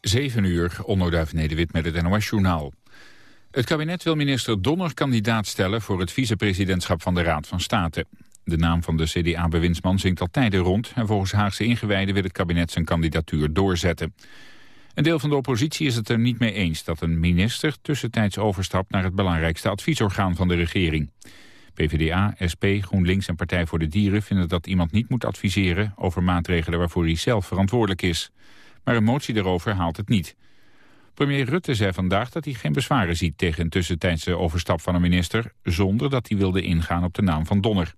7 uur, onderduif Nederwit met het NOS-journaal. Het kabinet wil minister Donner kandidaat stellen voor het vicepresidentschap van de Raad van State. De naam van de CDA-bewindsman zingt al tijden rond... en volgens Haagse ingewijden wil het kabinet zijn kandidatuur doorzetten. Een deel van de oppositie is het er niet mee eens... dat een minister tussentijds overstapt naar het belangrijkste adviesorgaan van de regering. PvdA, SP, GroenLinks en Partij voor de Dieren vinden dat iemand niet moet adviseren... over maatregelen waarvoor hij zelf verantwoordelijk is. Maar een motie daarover haalt het niet. Premier Rutte zei vandaag dat hij geen bezwaren ziet tegen een tussentijdse overstap van een minister, zonder dat hij wilde ingaan op de naam van Donner.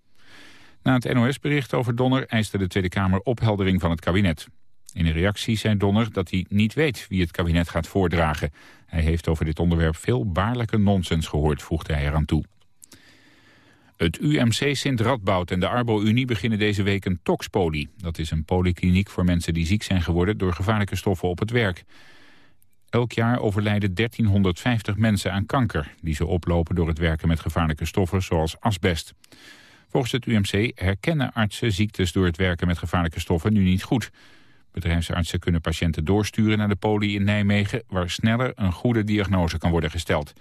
Na het NOS-bericht over Donner eiste de Tweede Kamer opheldering van het kabinet. In een reactie zei Donner dat hij niet weet wie het kabinet gaat voordragen. Hij heeft over dit onderwerp veel baarlijke nonsens gehoord, voegde hij eraan toe. Het UMC Sint Radboud en de Arbo-Unie beginnen deze week een toxpolie. Dat is een polykliniek voor mensen die ziek zijn geworden door gevaarlijke stoffen op het werk. Elk jaar overlijden 1350 mensen aan kanker... die ze oplopen door het werken met gevaarlijke stoffen zoals asbest. Volgens het UMC herkennen artsen ziektes door het werken met gevaarlijke stoffen nu niet goed. Bedrijfsartsen kunnen patiënten doorsturen naar de poli in Nijmegen... waar sneller een goede diagnose kan worden gesteld.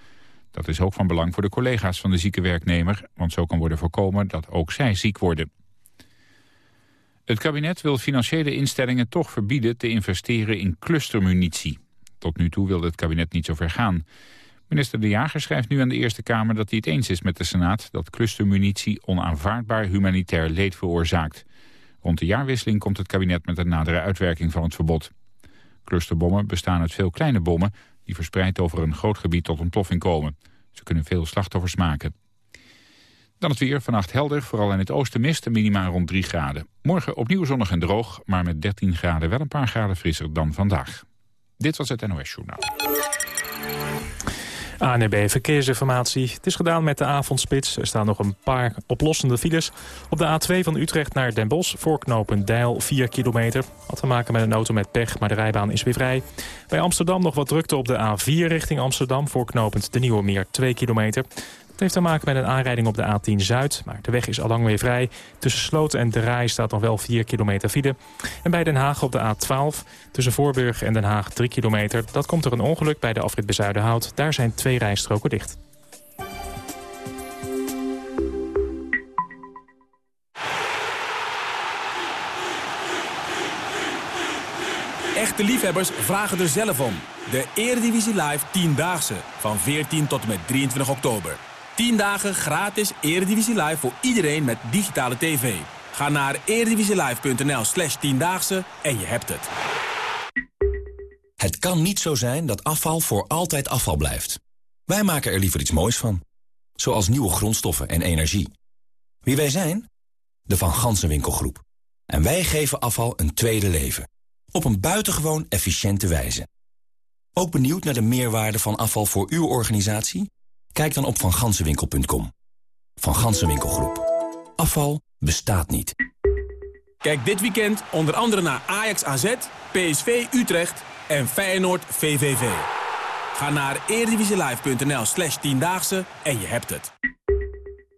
Dat is ook van belang voor de collega's van de zieke werknemer... want zo kan worden voorkomen dat ook zij ziek worden. Het kabinet wil financiële instellingen toch verbieden te investeren in clustermunitie. Tot nu toe wilde het kabinet niet zo ver gaan. Minister De Jager schrijft nu aan de Eerste Kamer dat hij het eens is met de Senaat... dat clustermunitie onaanvaardbaar humanitair leed veroorzaakt. Rond de jaarwisseling komt het kabinet met een nadere uitwerking van het verbod. Clusterbommen bestaan uit veel kleine bommen... die verspreid over een groot gebied tot ontploffing komen. Ze kunnen veel slachtoffers maken. Dan het weer, vannacht helder, vooral in het oosten mist, minimaal rond 3 graden. Morgen opnieuw zonnig en droog, maar met 13 graden wel een paar graden frisser dan vandaag. Dit was het NOS Journaal. ANB Verkeersinformatie. Het is gedaan met de avondspits. Er staan nog een paar oplossende files. Op de A2 van Utrecht naar Den Bosch voorknopen Deil 4 kilometer. Had te maken met een auto met pech, maar de rijbaan is weer vrij. Bij Amsterdam nog wat drukte op de A4 richting Amsterdam... voorknopend de Nieuwe Meer 2 kilometer. Het heeft te maken met een aanrijding op de A10 Zuid, maar de weg is al lang weer vrij. Tussen Sloten en De Rij staat nog wel 4 kilometer file. En bij Den Haag op de A12, tussen Voorburg en Den Haag 3 kilometer. Dat komt er een ongeluk bij de afrit Bezuidenhout. Daar zijn twee rijstroken dicht. Echte liefhebbers vragen er zelf om. De Eredivisie Live 10-daagse van 14 tot en met 23 oktober. 10 dagen gratis Eredivisie Live voor iedereen met digitale tv. Ga naar eredivisielive.nl slash tiendaagse en je hebt het. Het kan niet zo zijn dat afval voor altijd afval blijft. Wij maken er liever iets moois van. Zoals nieuwe grondstoffen en energie. Wie wij zijn? De Van Gansenwinkelgroep. En wij geven afval een tweede leven. Op een buitengewoon efficiënte wijze. Ook benieuwd naar de meerwaarde van afval voor uw organisatie? Kijk dan op vangansenwinkel.com. Van Gansenwinkelgroep. Afval bestaat niet. Kijk dit weekend onder andere naar Ajax AZ, PSV Utrecht en Feyenoord VVV. Ga naar eredivisielive.nl slash tiendaagse en je hebt het.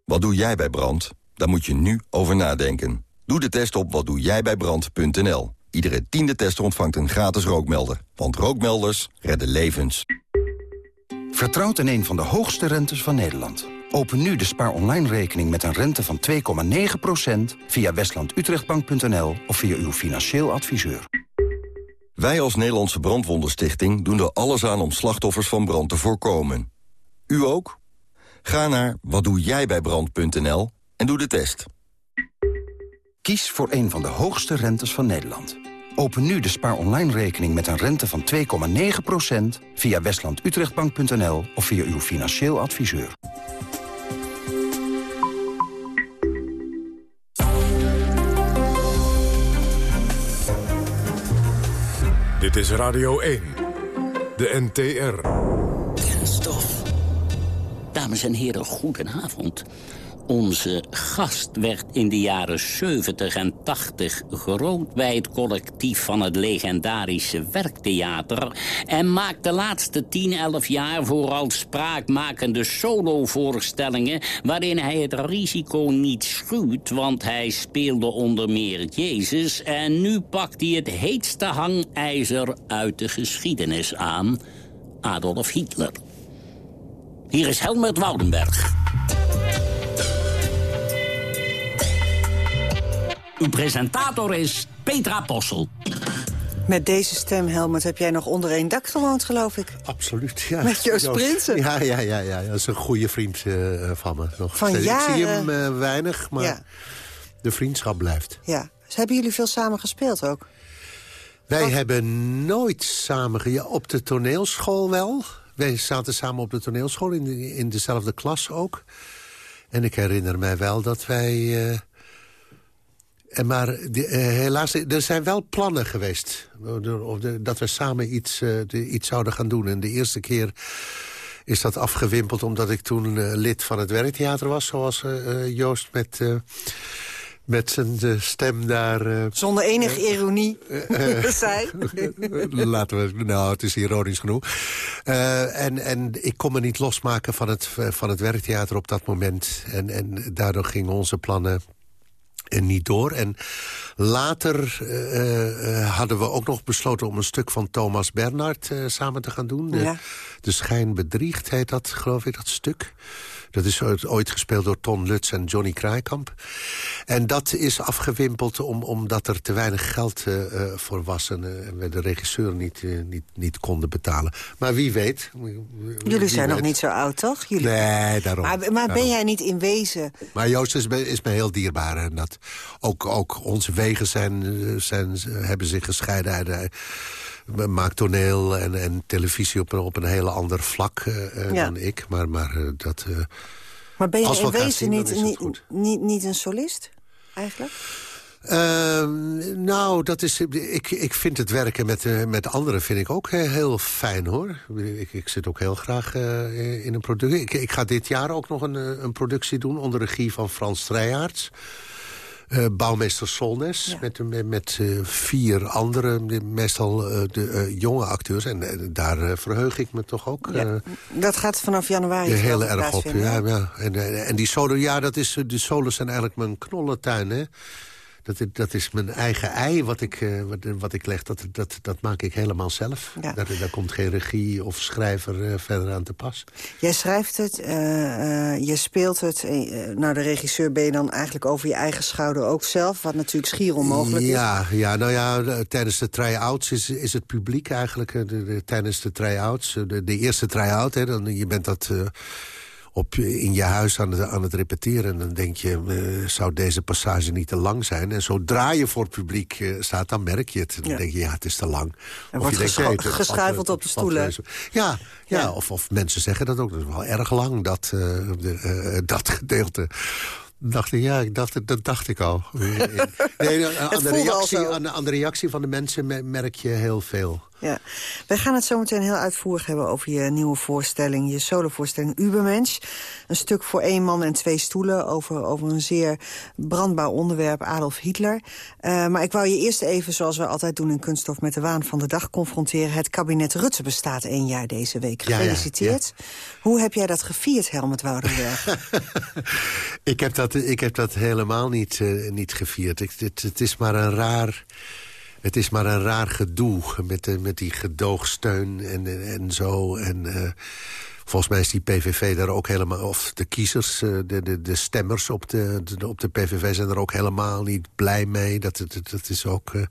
Wat doe jij bij brand? Daar moet je nu over nadenken. Doe de test op watdoejijbijbrand.nl. Iedere tiende tester ontvangt een gratis rookmelder. Want rookmelders redden levens. Vertrouwt in een van de hoogste rentes van Nederland. Open nu de spaar online rekening met een rente van 2,9% via westlandutrechtbank.nl of via uw financieel adviseur. Wij als Nederlandse Brandwondenstichting doen er alles aan om slachtoffers van brand te voorkomen. U ook? Ga naar watdoejijbijbrand.nl en doe de test. Kies voor een van de hoogste rentes van Nederland. Open nu de spaar online rekening met een rente van 2,9% via westlandutrechtbank.nl of via uw financieel adviseur. Dit is Radio 1, de NTR. Kenstof. Dames en heren, goedenavond. Onze gast werd in de jaren 70 en 80 groot bij het collectief van het legendarische Werktheater... en maakt de laatste 10, 11 jaar vooral spraakmakende solovoorstellingen... waarin hij het risico niet schuwt, want hij speelde onder meer Jezus... en nu pakt hij het heetste hangijzer uit de geschiedenis aan, Adolf Hitler. Hier is Helmut Woudenberg. Uw presentator is Petra Possel. Met deze stem, Helmut, heb jij nog onder één dak gewoond, geloof ik. Absoluut, ja. Met Joost Prinsen. Ja, ja, ja, ja, dat is een goede vriend uh, van me. Nog. Van ik jaren. zie hem uh, weinig, maar ja. de vriendschap blijft. Ja. Dus hebben jullie veel samen gespeeld ook? Wij Wat? hebben nooit samen... Ja, op de toneelschool wel. Wij zaten samen op de toneelschool, in, de, in dezelfde klas ook. En ik herinner mij wel dat wij... Uh, en maar die, uh, helaas, er zijn wel plannen geweest. Dat we samen iets, uh, de, iets zouden gaan doen. En de eerste keer is dat afgewimpeld omdat ik toen uh, lid van het werktheater was. Zoals Joost met, met zijn stem daar... Zonder enige ironie zei. Laten we, nou, het is ironisch genoeg. en, en ik kon me niet losmaken van het, van het werktheater op dat moment. En, en daardoor gingen onze plannen en niet door. En later uh, uh, hadden we ook nog besloten om een stuk van Thomas Bernhard uh, samen te gaan doen. Ja. de Schijn bedriegt heet dat, geloof ik, dat stuk. Dat is ooit gespeeld door Ton Lutz en Johnny Kraaikamp. En dat is afgewimpeld om, omdat er te weinig geld uh, voor was... en uh, we de regisseur niet, niet, niet konden betalen. Maar wie weet... Jullie wie zijn weet. nog niet zo oud, toch? Jullie... Nee, daarom. Maar, maar daarom. ben jij niet in wezen... Maar Joost is me, is me heel dierbaar. En dat ook, ook onze wegen zijn, zijn, hebben zich gescheiden. Maakt toneel en, en televisie op een, op een heel ander vlak uh, Ja. dan ik. Maar, maar uh, dat... Maar ben je in wezen zien, niet, niet, niet, niet een solist, eigenlijk? Ehm, nou, dat is, ik, ik vind het werken met, uh, met anderen vind ik ook heel fijn, hoor. Ik, ik zit ook heel graag uh, in een productie. Ik, ik ga dit jaar ook nog een, een productie doen onder regie van Frans Strijhaerts. Uh, bouwmeester Solnes, Ja. met, met, met uh, vier andere, meestal uh, de jonge acteurs. En daar verheug ik me toch ook Ja. Dat gaat vanaf januari heel erg op. Ja, ja. En, en die solo, ja, dat is, de solos zijn eigenlijk mijn knollentuin, hè. Dat, is- dat is mijn eigen ei wat ik, eh, wat, wat ik leg. Dat, dat, dat maak ik helemaal zelf. Ja. Daar, daar komt geen regie of schrijver eh, verder aan te pas. Jij schrijft het, eh, je speelt het. eh, nou, de regisseur ben je dan eigenlijk over je eigen schouder ook zelf. Wat natuurlijk schier onmogelijk is. ja, ja, nou ja, de- tijdens de try-outs is, is het publiek eigenlijk... De, de- tijdens de try-outs, de, de eerste try-out... je bent dat op, in je huis aan het, aan het repeteren... en dan denk je, eh, zou deze passage niet te lang zijn? En zodra je voor het publiek eh, staat, dan merk je het. Dan Ja. denk je, ja, het is te lang. Er Of wordt je denkt, geschuifeld eh, op de stoelen. Ja, ja, Ja. Of, of mensen zeggen dat ook. Dat is wel erg lang, dat, eh, de, eh, dat gedeelte. Dacht ik, ja, ik dacht, dat dacht ik al. Nee, aan, de reactie, aan, de, aan de reactie van de mensen me- merk je heel veel. Ja. Wij gaan het zo meteen heel uitvoerig hebben over je nieuwe voorstelling. Je solovoorstelling Ubermensch. Een stuk voor één man en twee stoelen over, over een zeer brandbaar onderwerp, Adolf Hitler. Uh, maar ik wou je eerst even, zoals we altijd doen in Kunststof... met de waan van de dag confronteren. Het kabinet Rutte bestaat één jaar deze week. Ja, ja, Gefeliciteerd. Hoe heb jij dat gevierd, Helmut Woudenberg? ik, heb dat, ik heb dat helemaal niet, uh, niet gevierd. Ik, het, het is maar een raar... Het is maar een raar gedoe met, de, met die gedoogsteun en, en zo. En uh, volgens mij is die PVV daar ook helemaal... of de kiezers, uh, de, de, de stemmers op de, de, op de PVV zijn er ook helemaal niet blij mee. Dat, dat, dat is ook... Uh,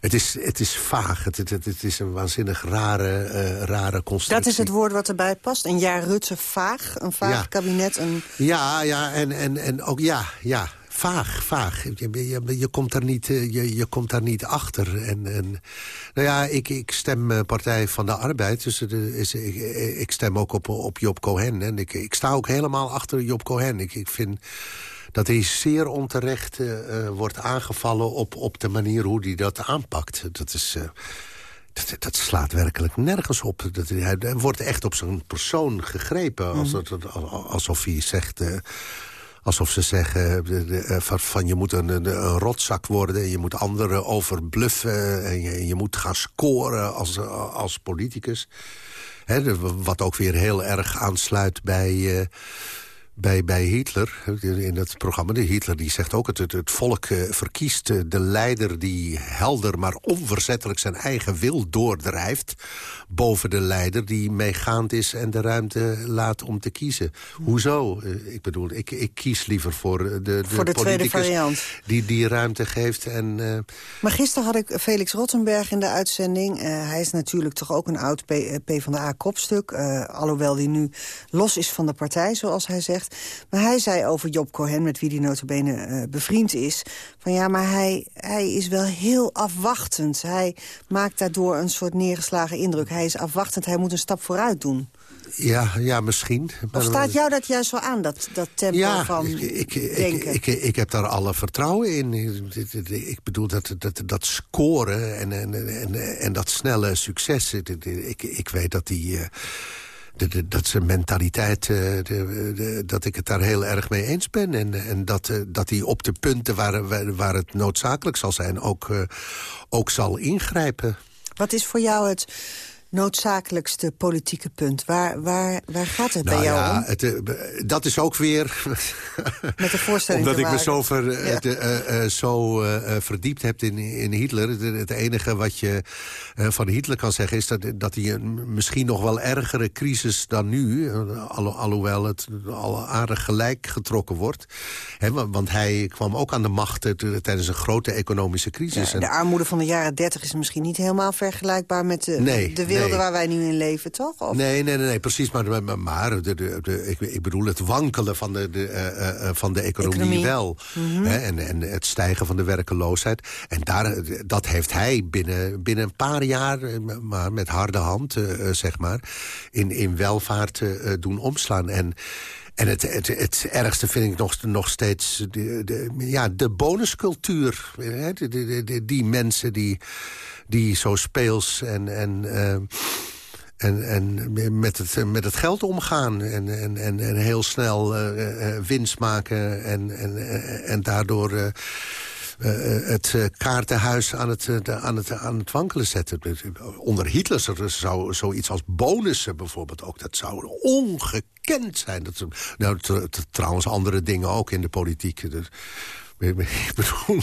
het, is, het is vaag. Het, het, het is een waanzinnig rare, rare constructie. Dat is het woord wat erbij past. Een jaar Rutte vaag. Een vaag Ja. kabinet. Een... Ja, ja, en, en, en ook ja, ja. Vaag, vaag. Je, je, je, komt daar niet, eh, je, je komt daar niet achter. En, en, nou ja, ik, ik stem eh, Partij van de Arbeid. Dus is, ik, ik stem ook op, op Job Cohen. En ik, ik sta ook helemaal achter Job Cohen. Ik, ik vind dat hij zeer onterecht uh, wordt aangevallen... Op, op de manier hoe hij dat aanpakt. Dat is... Uh, dat, dat, slaat werkelijk nergens op. Dat, hij wordt echt op zijn persoon gegrepen. Als, mm -hmm. alsof hij zegt... Uh, Alsof ze zeggen de, van je moet een, een, rotzak worden... en je moet anderen overbluffen en je, moet gaan scoren als, als politicus. Wat ook weer heel erg aansluit bij bij, bij Hitler, in het programma. De Hitler die zegt ook, het, het, het volk uh, verkiest uh, de leider die helder maar onverzettelijk zijn eigen wil doordrijft... boven de leider die meegaand is en de ruimte laat om te kiezen. Hoezo? Uh, ik bedoel, ik, ik kies liever voor de, de, voor de tweede variant. Die, die ruimte geeft. En, maar gisteren had ik Felix Rottenberg in de uitzending. hij is natuurlijk toch ook een oud PvdA-kopstuk. alhoewel hij nu los is van de partij, zoals hij zegt. Maar hij zei over Job Cohen, met wie hij notabene uh, bevriend is... van ja, maar hij, hij is wel heel afwachtend. Hij maakt daardoor een soort neergeslagen indruk. Hij is afwachtend, hij moet een stap vooruit doen. Ja, ja, misschien. Of staat jou dat juist zo aan, dat, dat tempo ja, van ik, ik, denken? Ik, ik, ik, heb daar alle vertrouwen in. Ik bedoel, dat, dat, dat scoren en, en, en, en dat snelle succes... Ik, ik weet dat die... Uh, dat zijn mentaliteit, uh, de, dat ik het daar heel erg mee eens ben. En, en dat, uh, dat hij op de punten waar, waar het noodzakelijk zal zijn ook, ook zal ingrijpen. Wat is voor jou het noodzakelijkste politieke punt? Waar, waar, waar gaat het nou bij jou ja, om? Het, uh, dat is ook weer... Met de voorstelling Omdat ik me zo, ver, ja. het, uh, zo verdiept heb in, in Hitler. Het, het enige wat je van Hitler kan zeggen... is dat, dat hij een misschien nog wel ergere crisis dan nu... Al, alhoewel het al aardig gelijk getrokken wordt. He, want hij kwam ook aan de macht tijdens een grote economische crisis. Ja, de armoede van de jaren dertig is misschien niet helemaal vergelijkbaar... met de, nee, de wereld nee. waar wij nu in leven, toch? Of? Nee, nee, nee, nee, precies. Maar, maar, maar de, de, de, ik, ik, bedoel het wankelen van de, de, uh, uh, van de economie, economie. wel. Mm -hmm. hè, en, en het stijgen van de werkeloosheid. En daar, dat heeft hij binnen, binnen een paar jaar, maar met harde hand, zeg maar... in, in welvaart doen omslaan. En... En het, het, het ergste vind ik nog, nog steeds de, de, ja, de bonuscultuur. Hè? De, de, de, die mensen die, die zo speels en, en, uh, en, en met, het, met het geld omgaan. En, en, en, en heel snel uh, winst maken en, en, en daardoor... Het kaartenhuis aan het, aan, het, aan het wankelen zetten. Onder Hitler zou zoiets als bonussen bijvoorbeeld ook... dat zou ongekend zijn. Dat, nou, trouwens andere dingen ook in de politiek... Dus, ik bedoel,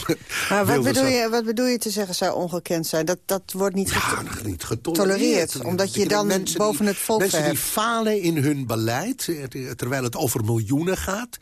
maar wat bedoel, je, wat bedoel je te zeggen zou ongekend zijn? Dat, dat wordt niet, ja, niet getolereerd. Omdat je dan boven die, het volk Mensen die falen in hun beleid, terwijl het over miljoenen gaat.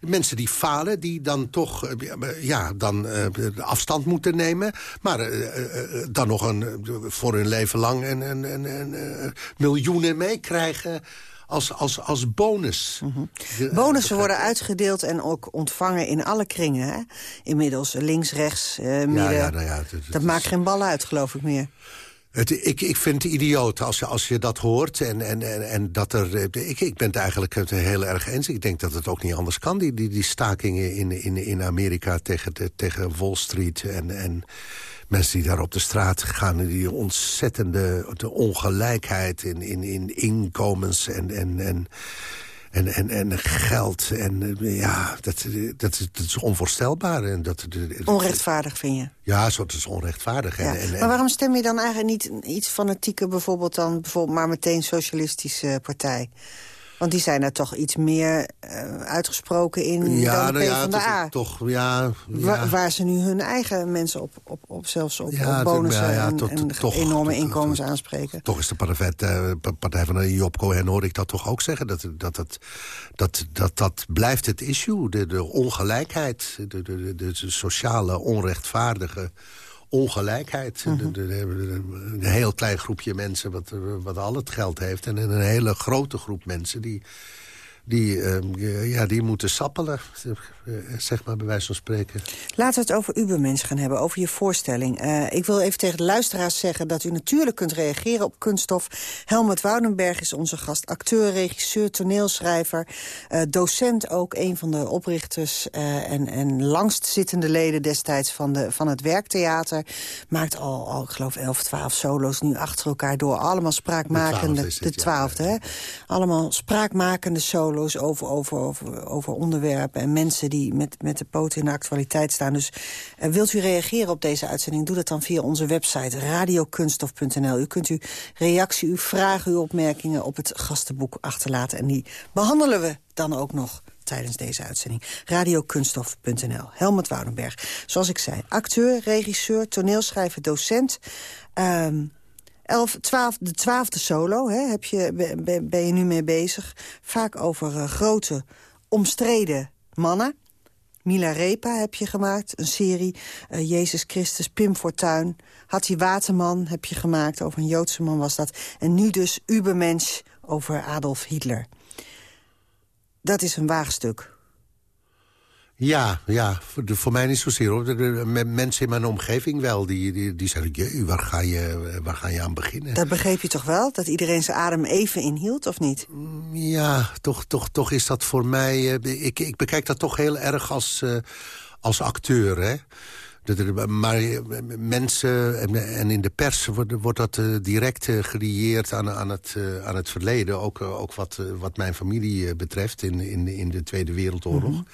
Mensen die falen, die dan toch ja, dan, uh, afstand moeten nemen... maar uh, uh, dan nog een, voor hun leven lang een, een, een miljoenen meekrijgen als, als, als bonus. Mm -hmm. Bonussen worden uitgedeeld en ook ontvangen in alle kringen. Hè? Inmiddels links, rechts, midden. Ja, ja, nou ja, het, het, dat maakt geen bal uit, geloof ik meer. Het, ik, ik vind het idioot als je, als je dat hoort. En, en, en, en dat er, ik, ik ben het eigenlijk het heel erg eens. Ik denk dat het ook niet anders kan. Die, die, die stakingen in, in, in Amerika tegen, de, tegen Wall Street. En, en mensen die daar op de straat gaan. Die ontzettende de ongelijkheid in, in, in inkomens en... en, en en, en, en geld. En ja, dat, dat, dat is onvoorstelbaar. En dat, Onrechtvaardig vind je? Ja, zo, het is onrechtvaardig. Ja. En, en, maar waarom stem je dan eigenlijk niet iets fanatieker... bijvoorbeeld dan bijvoorbeeld maar meteen socialistische partij? Want die zijn er toch iets meer uh, uitgesproken in ja, dan de nou van de ja, A. Toch, toch, ja, ja. Waar, waar, ze nu hun eigen mensen op, op, op zelfs op, ja, op bonussen ja, en, toch, enorme tot, inkomens tot, aanspreken. Toch is de partij, uh, partij van Job Cohen, hoor ik dat toch ook zeggen. Dat dat, dat, dat, dat, dat blijft het issue. De, de ongelijkheid, de, de, de, de sociale onrechtvaardige ongelijkheid. Mm -hmm. de, een heel klein groepje mensen wat, wat al het geld heeft... en een hele grote groep mensen die, die, uh, ja, die moeten sappelen, zeg maar bij wijze van spreken. Laten we het over Ubermens gaan hebben, over je voorstelling. Uh, ik wil even tegen de luisteraars zeggen dat u natuurlijk kunt reageren op kunststof. Helmut Woudenberg is onze gast, acteur, regisseur, toneelschrijver... Uh, docent ook, een van de oprichters en, en langstzittende leden destijds van, de, van het Werktheater. Maakt al, al, ik geloof, 11, 12 solo's nu achter elkaar door. Allemaal spraakmakende, de twaalfde, de twaalfde hè? Allemaal spraakmakende solo's solo's over, over, over, over onderwerpen... en mensen die met, met de poten in de actualiteit staan. Dus uh, wilt u reageren op deze uitzending? Doe dat dan via onze website radiokunstof.nl. U kunt uw reactie, uw vragen, uw opmerkingen op het gastenboek achterlaten. En die behandelen we dan ook nog tijdens deze uitzending. Radiokunststof.nl. Helmut Woudenberg. Zoals ik zei, acteur, regisseur, toneelschrijver, docent... Um, elf, twaalf, de twaalfde solo hè, heb je, ben, je nu mee bezig. Vaak over uh, grote, omstreden mannen. Mila Repa heb je gemaakt, een serie. Uh, Jezus Christus, Pim Fortuyn. Hattie Waterman heb je gemaakt, over een Joodse man was dat. En nu dus Ubermensch over Adolf Hitler. Dat is een waagstuk. Ja, ja voor, mij niet zozeer. Hoor. Mensen in mijn omgeving wel, die, die, die zeggen... Jee, waar, ga je, waar ga je aan beginnen? Dat begreep je toch wel? Dat iedereen zijn adem even inhield, of niet? Ja, toch, toch, toch is dat voor mij... Uh, ik, ik bekijk dat toch heel erg als, uh, als acteur, hè? Maar mensen en in de pers wordt, dat direct gelieerd aan, aan, het, aan het verleden. Ook, ook wat, wat mijn familie betreft in, in, in de Tweede Wereldoorlog. Mm -hmm.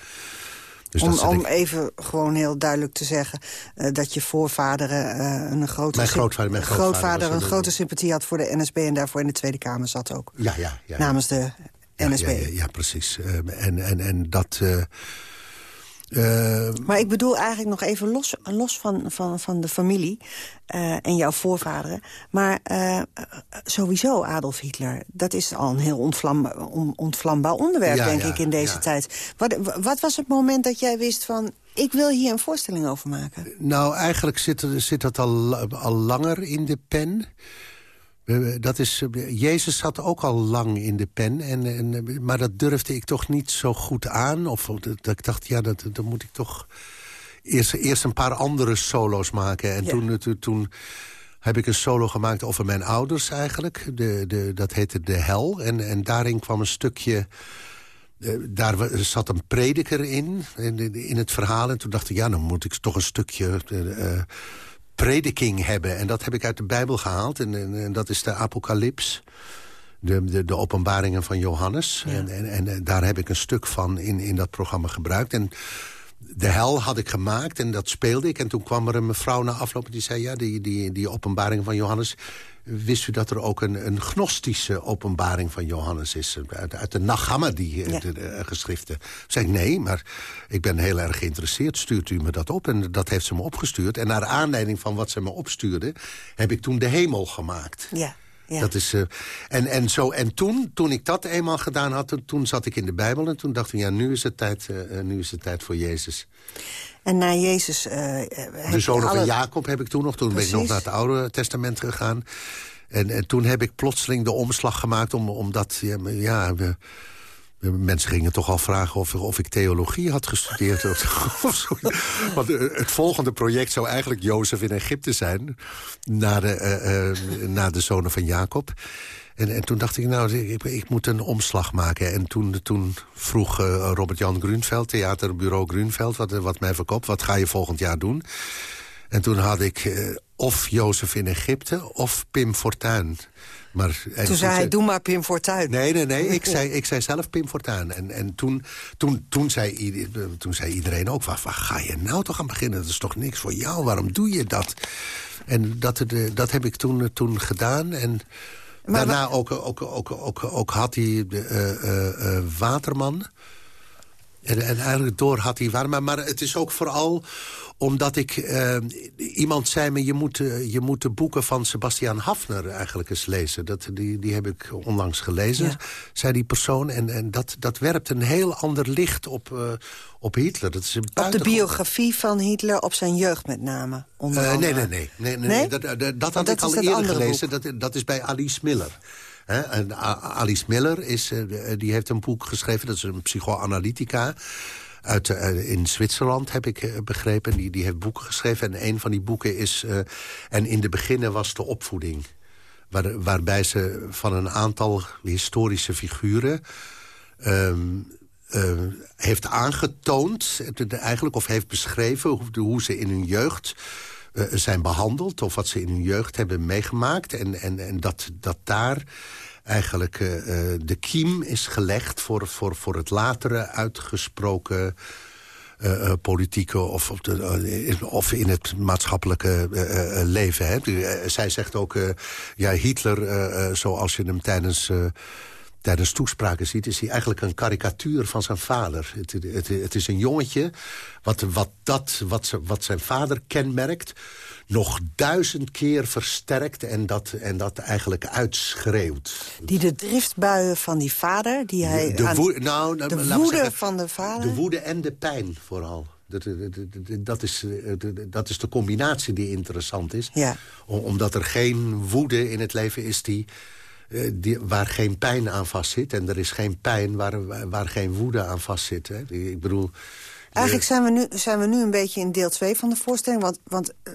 Dus om, om even gewoon heel duidelijk te zeggen... Uh, dat je voorvaderen uh, een grote, mijn grootvader, mijn grootvader, grootvader een grote sympathie had voor de NSB... en daarvoor in de Tweede Kamer zat ook. Ja, ja. ja namens de NSB. Ja, ja, ja precies. Uh, en, en, en dat... Uh, maar ik bedoel eigenlijk nog even los, los van, van, van de familie uh, en jouw voorvaderen. Maar uh, sowieso Adolf Hitler, dat is al een heel ontvlam, on, ontvlambaar onderwerp, ja, denk ja, ik, in deze ja. tijd. Wat, wat was het moment dat jij wist van... ik wil hier een voorstelling over maken? Nou, eigenlijk zit, zit dat al, al langer in de pen... Dat is, Jezus zat ook al lang in de pen, en, en, maar dat durfde ik toch niet zo goed aan. Of dat ik dacht, ja, dat, dan moet ik toch eerst, eerst een paar andere solo's maken. En ja. toen, toen, toen heb ik een solo gemaakt over mijn ouders eigenlijk. De, de, dat heette De Hel. En, en daarin kwam een stukje... daar zat een prediker in, in, in, het verhaal. En toen dacht ik, ja, dan moet ik toch een stukje... Uh, prediking hebben. En dat heb ik uit de Bijbel gehaald. En, en, en dat is de apocalyps. De, de, de, openbaringen van Johannes. Ja. En, en, en, daar heb ik een stuk van in, in dat programma gebruikt. En de hel had ik gemaakt en dat speelde ik. En toen kwam er een mevrouw na afloop die zei... ja, die, die, die openbaring van Johannes... wist u dat er ook een, een gnostische openbaring van Johannes is? Uit, uit de Nag Hammadi ja. de, de, geschriften. Zei ik, nee, maar ik ben heel erg geïnteresseerd. Stuurt u me dat op? En dat heeft ze me opgestuurd. En naar aanleiding van wat ze me opstuurde... heb ik toen de hemel gemaakt. Ja. Ja. Dat is, uh, en, en, zo, en toen, toen ik dat eenmaal gedaan had, toen, toen zat ik in de Bijbel... en toen dacht ik, ja, nu is het tijd, uh, nu is het tijd voor Jezus. En na Jezus... Uh, de zoon alle... van Jacob heb ik toen nog. Toen Precies. ben ik nog naar het Oude Testament gegaan. En, en toen heb ik plotseling de omslag gemaakt... Om, omdat ja, ja we, Mensen gingen toch al vragen of, of ik theologie had gestudeerd. of. Want het volgende project zou eigenlijk Jozef in Egypte zijn. Na de, uh, uh, na de zonen van Jacob. En, en toen dacht ik, nou, ik, moet een omslag maken. En toen, toen vroeg Robert-Jan Grunveld, theaterbureau Grunveld... Wat, wat mij verkoopt, wat ga je volgend jaar doen? En toen had ik of Jozef in Egypte of Pim Fortuyn. Maar, en toen zei hij, doe maar Pim Fortuyn. Nee, nee, nee. Ik zei, ik zei zelf Pim Fortuyn. En, en toen, toen, toen, zei, toen zei iedereen ook, waar, waar ga je nou toch aan beginnen? Dat is toch niks voor jou? Waarom doe je dat? En dat, dat heb ik toen, toen gedaan. En maar, daarna ook, ook, ook, ook, ook had hij de, uh, uh, Waterman... En, en, eigenlijk door had hij warm. Maar, maar het is ook vooral omdat ik... Uh, iemand zei me, je moet, uh, je moet de boeken van Sebastian Hafner eigenlijk eens lezen. Dat, die, die heb ik onlangs gelezen, ja. zei die persoon. En, en dat, dat werpt een heel ander licht op, uh, op Hitler. Dat is een op de biografie van Hitler, op zijn jeugd met name? Nee, nee, nee, nee, nee, nee. Dat, dat, dat had dat ik al eerder gelezen. Dat, dat is bij Alice Miller. He, en Alice Miller is, die heeft een boek geschreven, dat is een psychoanalytica uit, uh, in Zwitserland, heb ik uh, begrepen. Die, die heeft boeken geschreven. En een van die boeken is... Uh, en in de beginnen was de opvoeding. Waar, waarbij ze van een aantal historische figuren... Um, heeft aangetoond, eigenlijk, of heeft beschreven... hoe ze in hun jeugd zijn behandeld... of wat ze in hun jeugd hebben meegemaakt. En, en, en dat, dat daar eigenlijk de kiem is gelegd... voor, voor, voor het latere uitgesproken politieke of, of, de, of, in het maatschappelijke leven. Hè. zij zegt ook, ja, Hitler, zoals je hem tijdens tijdens toespraken ziet... is hij eigenlijk een karikatuur van zijn vader. Het, het, het is een jongetje wat, wat, dat, wat, wat zijn vader kenmerkt nog duizend keer versterkt en dat, en dat eigenlijk uitschreeuwt. Die de driftbuien van die vader, die hij... De, woede, nou, nou, de woede van de vader? De woede en de pijn vooral. Dat, dat, is, dat is de combinatie die interessant is. Ja. Omdat er geen woede in het leven is die, eh, die, waar geen pijn aan vastzit. En er is geen pijn waar, waar geen woede aan vastzit. Hè. Ik bedoel... Eigenlijk zijn we, nu, zijn we nu een beetje in deel 2 van de voorstelling. Want, want eh,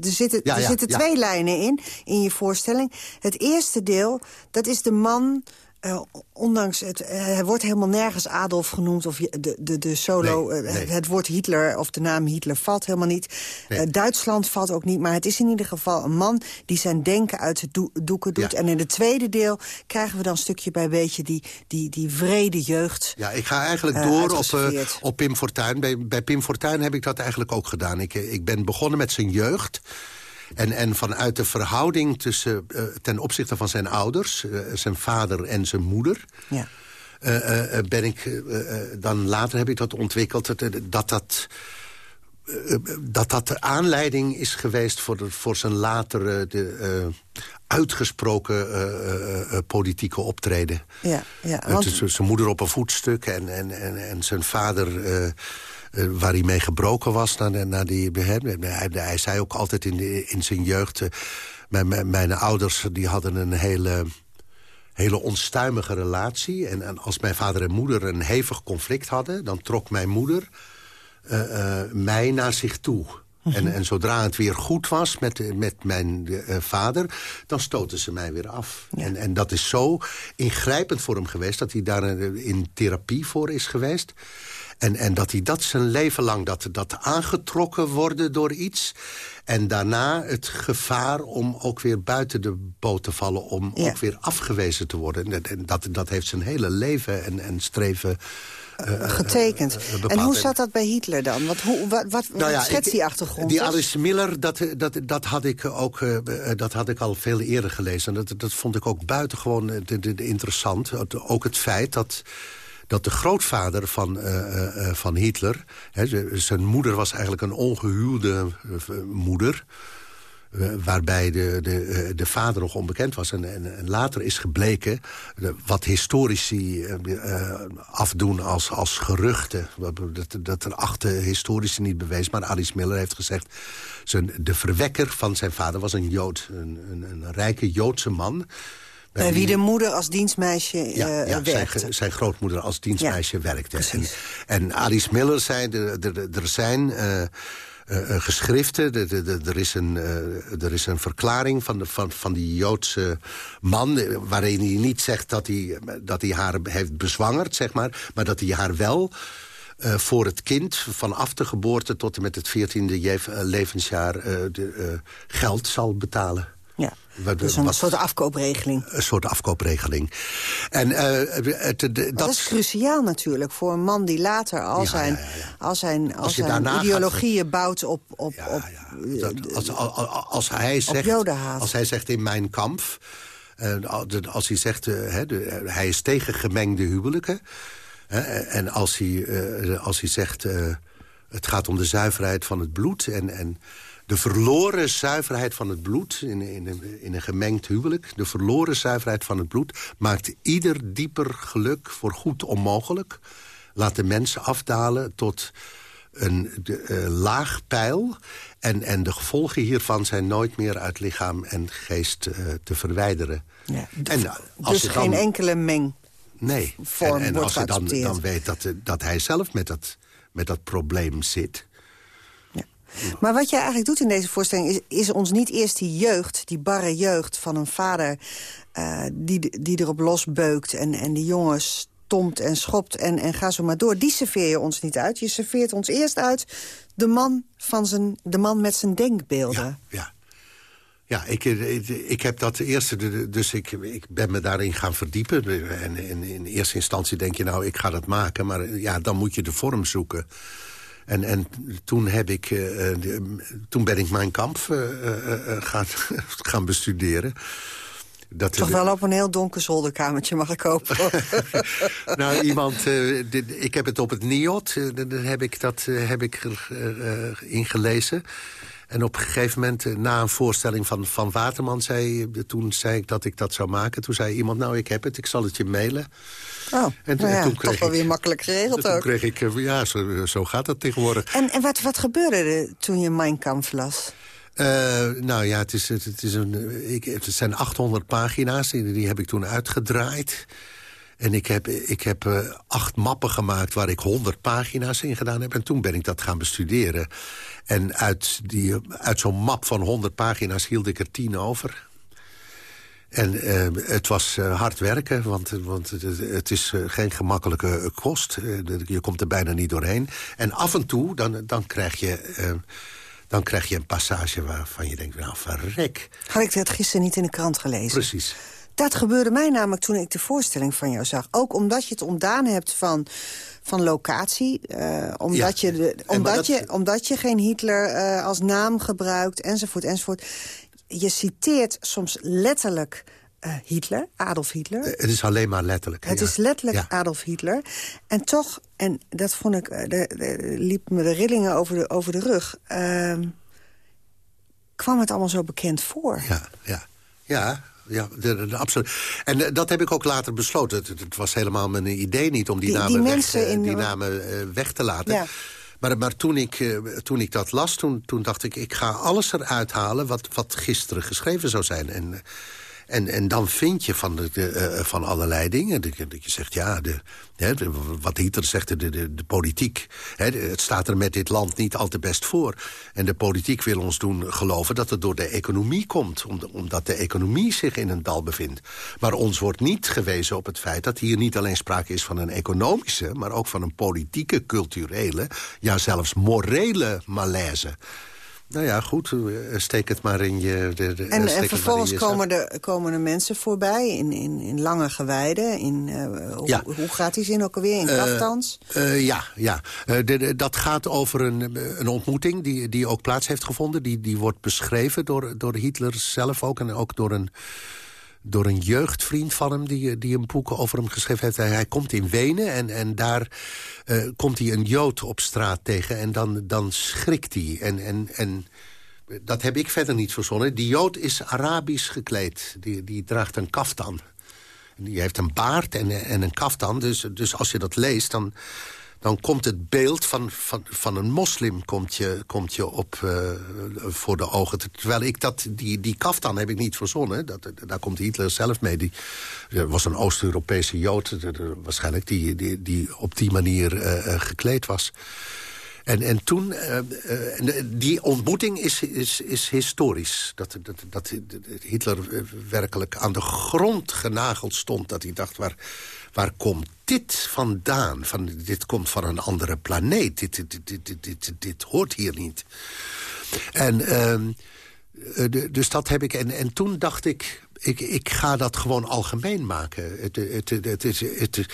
er zitten, er zitten twee lijnen in, in je voorstelling. Het eerste deel, dat is de man uh, ondanks het, uh, hij wordt helemaal nergens Adolf genoemd... of de, de, de solo, nee, uh, nee. het woord Hitler of de naam Hitler valt helemaal niet. Nee. Duitsland valt ook niet, maar het is in ieder geval een man... die zijn denken uit do doeken doet. Ja. En in het tweede deel krijgen we dan stukje bij beetje die, die, die vrede jeugd. Ja, ik ga eigenlijk door op, op Pim Fortuyn. Bij, bij Pim Fortuyn heb ik dat eigenlijk ook gedaan. Ik, ik ben begonnen met zijn jeugd... En, en vanuit de verhouding tussen, uh, ten opzichte van zijn ouders... Uh, zijn vader en zijn moeder... Ja. Uh, ben ik, dan later heb ik dat ontwikkeld... dat dat, dat, dat de aanleiding is geweest voor, de, voor zijn latere... De, uitgesproken politieke optreden. Ja, ja, want... Zijn moeder op een voetstuk en, en, en, en zijn vader uh, waar hij mee gebroken was. Naar, naar die, hij, hij zei ook altijd in, in zijn jeugd... Uh, mijn, mijn, ouders die hadden een hele, hele onstuimige relatie. En, en, als mijn vader en moeder een hevig conflict hadden... dan trok mijn moeder uh, mij naar zich toe... En, en, zodra het weer goed was met, met mijn uh, vader, dan stoten ze mij weer af. Ja. En, en dat is zo ingrijpend voor hem geweest... dat hij daar in therapie voor is geweest. En, en dat hij dat zijn leven lang, dat, dat aangetrokken worden door iets... en daarna het gevaar om ook weer buiten de boot te vallen... om Ja. ook weer afgewezen te worden. En dat, dat heeft zijn hele leven en, en streven... eh, Getekend. eh, en hoe zat dat bij Hitler dan? Wat, hoe, wat, wat, Nou ja, schetst ik- die achtergrond? Die? Alice Miller, dat, dat, dat, had ik ook, eh, eh, dat had ik al veel eerder gelezen. En dat, dat vond ik ook buitengewoon eh, de, de, de interessant. Ook het feit dat, dat de grootvader van, eh, eh, eh, van Hitler... Hè, zijn moeder was eigenlijk een ongehuwde eh, moeder... waarbij de, de, de vader nog onbekend was. En, en, later is gebleken, wat historici afdoen als, als geruchten... Dat, dat er achter historici niet bewezen. Maar Alice Miller heeft gezegd... Zijn, de verwekker van zijn vader was een Jood. Een, een, een rijke Joodse man... Bij wie de moeder als dienstmeisje eh ja, ja, zijn, werkte. zijn grootmoeder als dienstmeisje werkte. En, precies. en Alice Miller zei, er, er, er zijn eh, eh, eh, geschriften, er, is een, eh, er is een verklaring van, de, van, van die Joodse man... eh, waarin hij niet zegt dat hij, dat hij haar heeft bezwangerd, zeg maar... maar dat hij haar wel... eh, voor het kind vanaf de geboorte tot en met het 14e jev- eh, levensjaar eh, eh, geld zal betalen. Wat- dus een wat- soort afkoopregeling. Een soort afkoopregeling. En eh, het, de- Dat, dat is cruciaal natuurlijk voor een man die later al Ja, zijn, ja, zijn, al Als zijn gaat- ideologieën bouwt op, op, op ja. Dat, als, als, als hij zegt, als hij zegt in mijn kamp, eh, als hij zegt, eh, de- hij is tegen gemengde huwelijken. en als hij, eh, als hij zegt, eh, het gaat om de zuiverheid van het bloed en, en de verloren zuiverheid van het bloed in, in, een- in een gemengd huwelijk... de verloren zuiverheid van het bloed maakt ieder dieper geluk voor goed onmogelijk. Laat de mensen afdalen tot een de, eh, laag pijl. En, en de gevolgen hiervan zijn nooit meer uit lichaam en geest eh, te verwijderen. Ja, En, eh, als dus dan- geen enkele meng. Nee. en, en als je dan, dan weet dat, eh, dat hij zelf met dat, met dat probleem zit... Maar wat jij eigenlijk doet in deze voorstelling... is, is ons niet eerst die jeugd, die barre jeugd van een vader... eh, die, die erop losbeukt en, en die jongens stomt en schopt en, en ga zo maar door. Die serveer je ons niet uit. Je serveert ons eerst uit de man, van zijn, de man met zijn denkbeelden. Ja, ja. Ja, ik, ik heb dat eerste, dus ik, ik ben me daarin gaan verdiepen. En, en in eerste instantie denk je, nou, ik ga dat maken. Maar ja, dan moet je de vorm zoeken. En, en toen, heb ik, uh, toen ben ik mijn kamp uh, gaan, gaan bestuderen. Dat Toch wel op een heel donker zolderkamertje, mag ik hopen. nou, iemand... dit, ik heb het op het NIOT, daar heb ik dat heb ik ingelezen. En op een gegeven moment, na een voorstelling van, van Waterman... Zei, toen zei ik dat ik dat zou maken. Toen zei iemand, nou, ik heb het, ik zal het je mailen. Oh, en, nou ja, toen kreeg toch wel weer makkelijk geregeld toen ook. kreeg ik, eh, ja, zo, zo gaat dat tegenwoordig. En, en wat, wat gebeurde er toen je Mein Kampf las? Uh, nou ja, het, is, het, is een, ik, het zijn 800 pagina's, die, die heb ik toen uitgedraaid. En ik heb, ik heb uh, acht mappen gemaakt waar ik 100 pagina's in gedaan heb. En toen ben ik dat gaan bestuderen. En uit, die, uit zo'n map van 100 pagina's hield ik er 10 over. En uh, het was uh, hard werken, want, want het, is geen gemakkelijke kost. je komt er bijna niet doorheen. En af en toe, dan, dan, krijg, je, dan krijg je een passage waarvan je denkt... nou, verrek. Had ik dat gisteren niet in de krant gelezen? Precies. Dat gebeurde mij namelijk toen ik de voorstelling van jou zag. Ook omdat je het ontdaan hebt van, van locatie. omdat, je de, omdat, je, omdat je geen Hitler als naam gebruikt, enzovoort, enzovoort je citeert soms letterlijk uh, Hitler, Adolf Hitler. Eh, het is alleen maar letterlijk. Het is letterlijk Adolf Hitler. En toch, en dat vond ik, de, de, liep me de rillingen over de, over de rug... Uh, kwam het allemaal zo bekend voor. Ja, ja. Ja, ja, de, de, absoluut. En dat heb ik ook later besloten. Het, het, was helemaal mijn idee niet om die, die namen, die weg, in... die namen weg te laten. Ja. Maar, maar toen, ik, eh, toen ik dat las, toen, toen dacht ik... ik ga alles eruit halen wat, wat gisteren geschreven zou zijn. En, eh, en, en dan vind je van, de, uh, van allerlei dingen. Dat je, zegt, ja, de, hè, wat Hitler zegt, de, de, de politiek. Hè, het staat er met dit land niet al te best voor. En de politiek wil ons doen geloven dat het door de economie komt. omdat de economie zich in een dal bevindt. Maar ons wordt niet gewezen op het feit dat hier niet alleen sprake is van een economische... maar ook van een politieke, culturele, ja zelfs morele malaise. Nou ja, goed, eh, steek het maar in je... De, de, en, en vervolgens komen, de, komen er mensen voorbij in, in, in lange gewijden. In, uh, hoe, hoe, gaat die zin ook alweer? In uh, kaftans? Uh, ja, ja. De, dat gaat over een, een ontmoeting die, die ook plaats heeft gevonden. Die, die wordt beschreven door, door Hitler zelf ook. En ook door een door een jeugdvriend van hem die, die een boek over hem geschreven heeft. Hij, hij komt in Wenen en, en daar uh, komt hij een Jood op straat tegen en dan, dan schrikt hij. En, en, en dat heb ik verder niet verzonnen. Die Jood is Arabisch gekleed. Die, die draagt een kaftan. Die heeft een baard en, en een kaftan. Dus, dus als je dat leest, dan, dan komt het beeld van, van, van een moslim komt je, komt je op uh, voor de ogen. Terwijl ik dat, die, die kaftan heb ik niet verzonnen. Dat, daar komt Hitler zelf mee. Die was een Oost-Europese Jood, waarschijnlijk, die, die, die op die manier uh, gekleed was. En, en toen, die ontmoeting is, is, is historisch. Dat, dat, dat Hitler werkelijk aan de grond genageld stond. Dat hij dacht, waar, waar komt dit vandaan? Van, dit komt van een andere planeet. Dit, dit, dit, dit, dit, dit hoort hier niet. En uh, dus dat heb ik... En, en toen dacht ik, ik, ik ga dat gewoon algemeen maken. Het, het, het, het, het,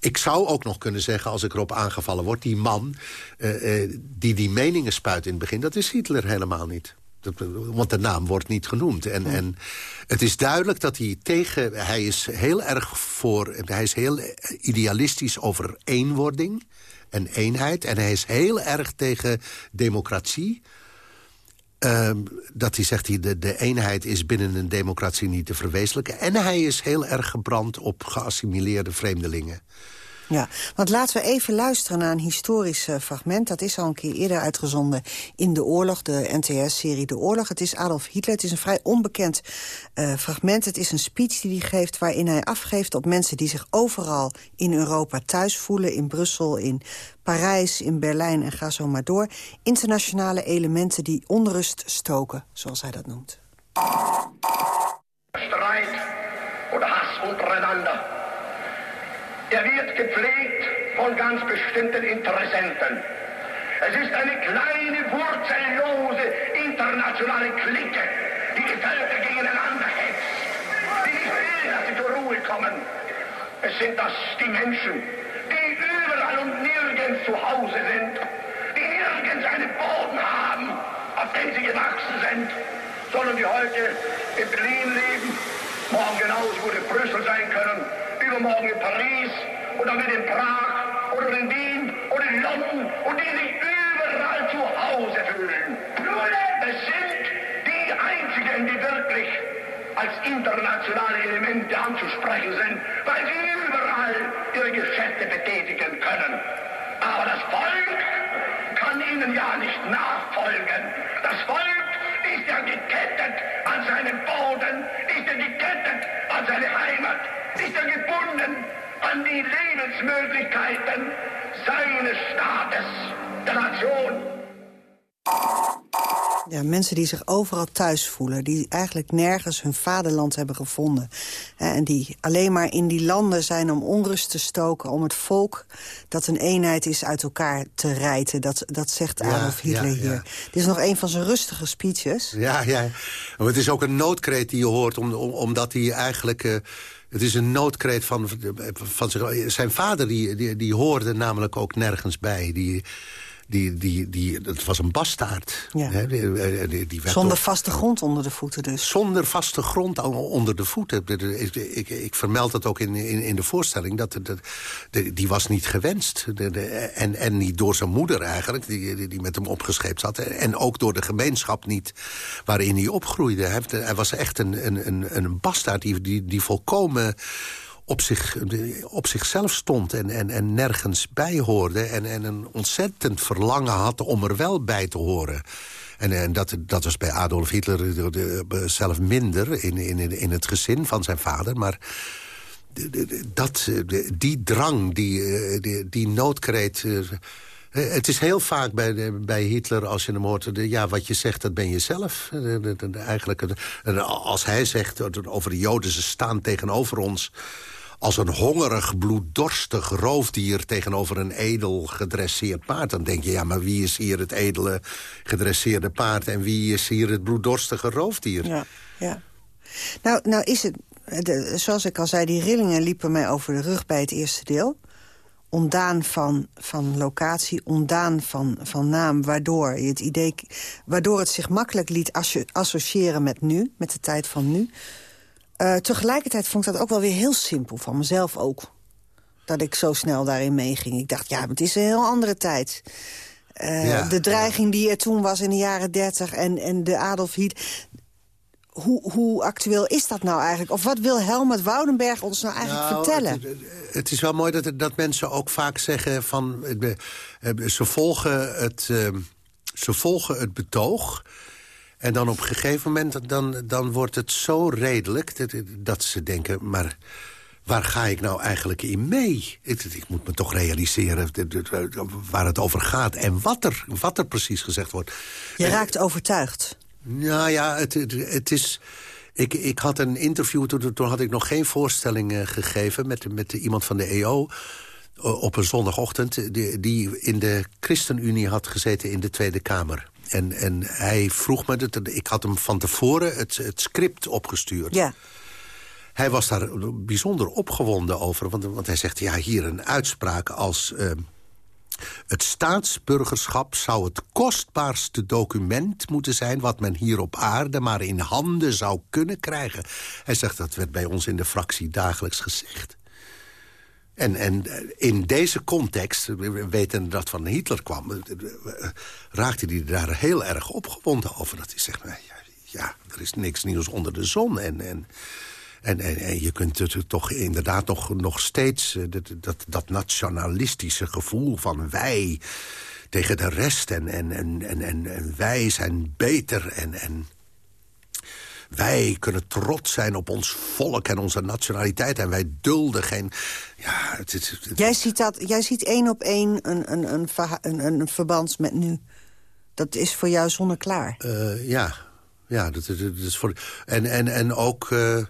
ik zou ook nog kunnen zeggen, als ik erop aangevallen word... die man uh, uh, die die meningen spuit in het begin... dat is Hitler helemaal niet. Want de naam wordt niet genoemd. En, en het is duidelijk dat hij tegen... Hij is heel erg voor... Hij is heel idealistisch over eenwording en eenheid. En hij is heel erg tegen democratie. Uh, dat hij zegt, die, de, de eenheid is binnen een democratie niet te verwezenlijken. En hij is heel erg gebrand op geassimileerde vreemdelingen. Ja, want laten we even luisteren naar een historisch uh, fragment. Dat is al een keer eerder uitgezonden in De Oorlog, de NTS-serie De Oorlog. Het is Adolf Hitler. Het is een vrij onbekend uh, fragment. Het is een speech die hij geeft waarin hij afgeeft op mensen die zich overal in Europa thuis voelen. In Brussel, in Parijs, in Berlijn en ga zo maar door. Internationale elementen die onrust stoken, zoals hij dat noemt. Strijd oder Hass untereinander Er wird gepflegt von ganz bestimmten Interessenten. Es ist eine kleine, wurzellose internationale Clique, die die Völker gegeneinander hetzt, die nicht will, dass sie zur Ruhe kommen. Es sind das die Menschen, die überall und nirgends zu Hause sind, die nirgends einen Boden haben, auf den sie gewachsen sind, sondern die heute in Berlin leben, morgen genauso gut in Brüssel sein können, übermorgen in Paris oder mit in Prag oder in Wien oder in London und die sich überall zu Hause fühlen. Es sind die einzigen, die wirklich als internationale Elemente anzusprechen sind, weil sie überall ihre Geschäfte betätigen können. Aber das Volk kann ihnen ja nicht nachfolgen. Das Volk ist ja gekettet an seinen Boden, ist ja gekettet an seine Heimat, ist ja gebunden an die Lebensmöglichkeiten seines Staates, der Nation. Ja, mensen die zich overal thuis voelen. Die eigenlijk nergens hun vaderland hebben gevonden. En die alleen maar in die landen zijn om onrust te stoken. Om het volk dat een eenheid is uit elkaar te rijten. Dat, dat zegt Adolf Hitler ja, hier. Dit is nog een van zijn rustige speeches. Ja, ja. Maar het is ook een noodkreet die je hoort. Om, om, omdat hij eigenlijk... Uh, het is een noodkreet van, van zijn vader. Die, die, die hoorde namelijk ook nergens bij. Die die, die, die, het was een bastaard. Ja. Hè, die, eh, die, die zonder vaste grond onder de voeten dus. Zonder vaste grond onder de voeten. Ik, ik, ik vermeld dat ook in, in, in de voorstelling. Dat, dat, die was niet gewenst. en, en niet door zijn moeder eigenlijk, die, die met hem opgescheept zat. En ook door de gemeenschap niet waarin hij opgroeide. Hij, was echt een, een, een, een bastaard die, die, die volkomen op, zich, op zichzelf stond en, en, en nergens bij hoorde... En, en een ontzettend verlangen had om er wel bij te horen. En, en dat, dat was bij Adolf Hitler zelf minder in, in, in het gezin van zijn vader. Maar dat, die drang, die, die, die noodkreet... Eh, het is heel vaak bij, bij Hitler, als je hem hoort... ja, wat je zegt, dat ben je zelf. Eigenlijk, als hij zegt over de Joden, ze staan tegenover ons als een hongerig, bloeddorstig roofdier... tegenover een edel gedresseerd paard. Dan denk je, ja, maar wie is hier het edele gedresseerde paard... en wie is hier het bloeddorstige roofdier? Ja, ja. Nou, nou is het, zoals ik al zei, die rillingen liepen mij over de rug bij het eerste deel ontdaan van, van locatie, ontdaan van, van naam... Waardoor, je het idee, waardoor het zich makkelijk liet associëren met nu, met de tijd van nu. Uh, tegelijkertijd vond ik dat ook wel weer heel simpel, van mezelf ook. Dat ik zo snel daarin meeging. Ik dacht, ja, het is een heel andere tijd. Uh, de dreiging die er toen was in de jaren dertig en, en de Adolf Hitler... Hoe, hoe, actueel is dat nou eigenlijk? Of wat wil Helmut Woudenberg ons nou eigenlijk nou, vertellen? Het, het, is wel mooi dat, dat mensen ook vaak zeggen van... Eh, ze volgen het, ze volgen het betoog... En dan op een gegeven moment dan, dan wordt het zo redelijk... Dat, dat ze denken, maar waar ga ik nou eigenlijk in mee? Ik, ik, moet me toch realiseren waar het over gaat... en wat er, wat er precies gezegd wordt. Je raakt overtuigd. Nou ja, het, het, is... Ik, ik had een interview, toen, toen had ik nog geen voorstelling uh, gegeven... met, met iemand van de EO op een zondagochtend... Die, die in de ChristenUnie had gezeten in de Tweede Kamer. En, en hij vroeg me, dat, ik had hem van tevoren het, het script opgestuurd. Ja. Hij was daar bijzonder opgewonden over. Want, want hij zegt, ja, hier een uitspraak als... Uh, het staatsburgerschap zou het kostbaarste document moeten zijn... wat men hier op aarde maar in handen zou kunnen krijgen. Hij zegt, dat werd bij ons in de fractie dagelijks gezegd. En, en in deze context, we weten dat van Hitler kwam... Eh, raakte hij daar heel erg opgewonden over. Dat hij zegt, nou, ja, er is niks nieuws onder de zon. En, en, en, en, je kunt het toch inderdaad nog, nog steeds... Eh, dat, dat, dat nationalistische gevoel van wij tegen de rest... en, en, en, en, en wij zijn beter en... en wij kunnen trots zijn op ons volk en onze nationaliteit. En wij dulden geen... Ja, het, het, Jij, ziet dat, jij ziet één op één een, een, een, een, een verband met nu. Dat is voor jou zonneklaar. Uh, ja, ja dat, dat, is voor... En, en, en ook, uh,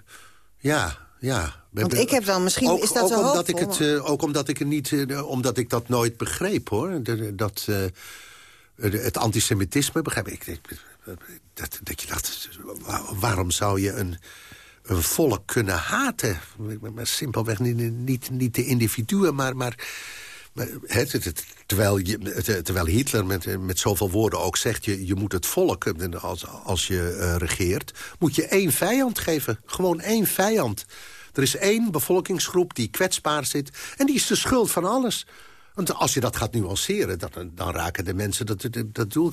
ja, ja... Want ik heb dan misschien ook, is dat ook omdat ik het, uh, Ook omdat ik het niet, omdat ik dat nooit begreep, hoor. Dat, het antisemitisme begrijp ik dat, dat je dacht, waarom zou je een, een volk kunnen haten? Maar simpelweg niet, niet, niet de individuen, maar... maar terwijl, terwijl Hitler met, met zoveel woorden ook zegt... je, je moet het volk, als, als je uh, regeert... moet je één vijand geven. Gewoon één vijand. Er is één bevolkingsgroep die kwetsbaar zit... en die is de schuld van alles. Want als je dat gaat nuanceren, dan, dan raken de mensen dat, dat, dat doel.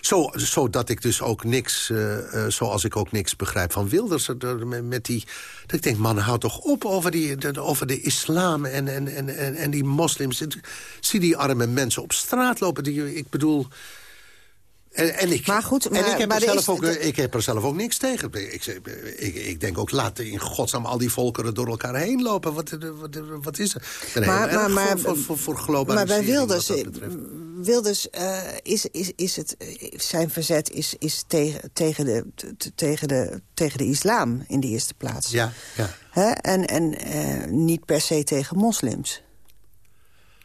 Zo, zodat ik dus ook niks, uh, uh, zoals ik ook niks begrijp van Wilders. Met die, dat ik denk, man, houd toch op over, die, over de islam en, en, en, en die moslims. Zie die arme mensen op straat lopen. Die, ik bedoel... En, en, ik, maar goed, en ik, heb er zelf ook, ik heb er zelf ook niks tegen. Ik, ik, ik denk ook, laten in godsnaam al die volkeren door elkaar heen lopen. Wat, wat, wat is er? Maar, maar, maar, voor, voor, voor, globalisering. Maar bij Wilders, Wilders uh, is, is, is het, zijn verzet is, is tegen, tegen, de, tegen, de, tegen de islam in de eerste plaats. Ja, ja. Hè? En, en uh, niet per se tegen moslims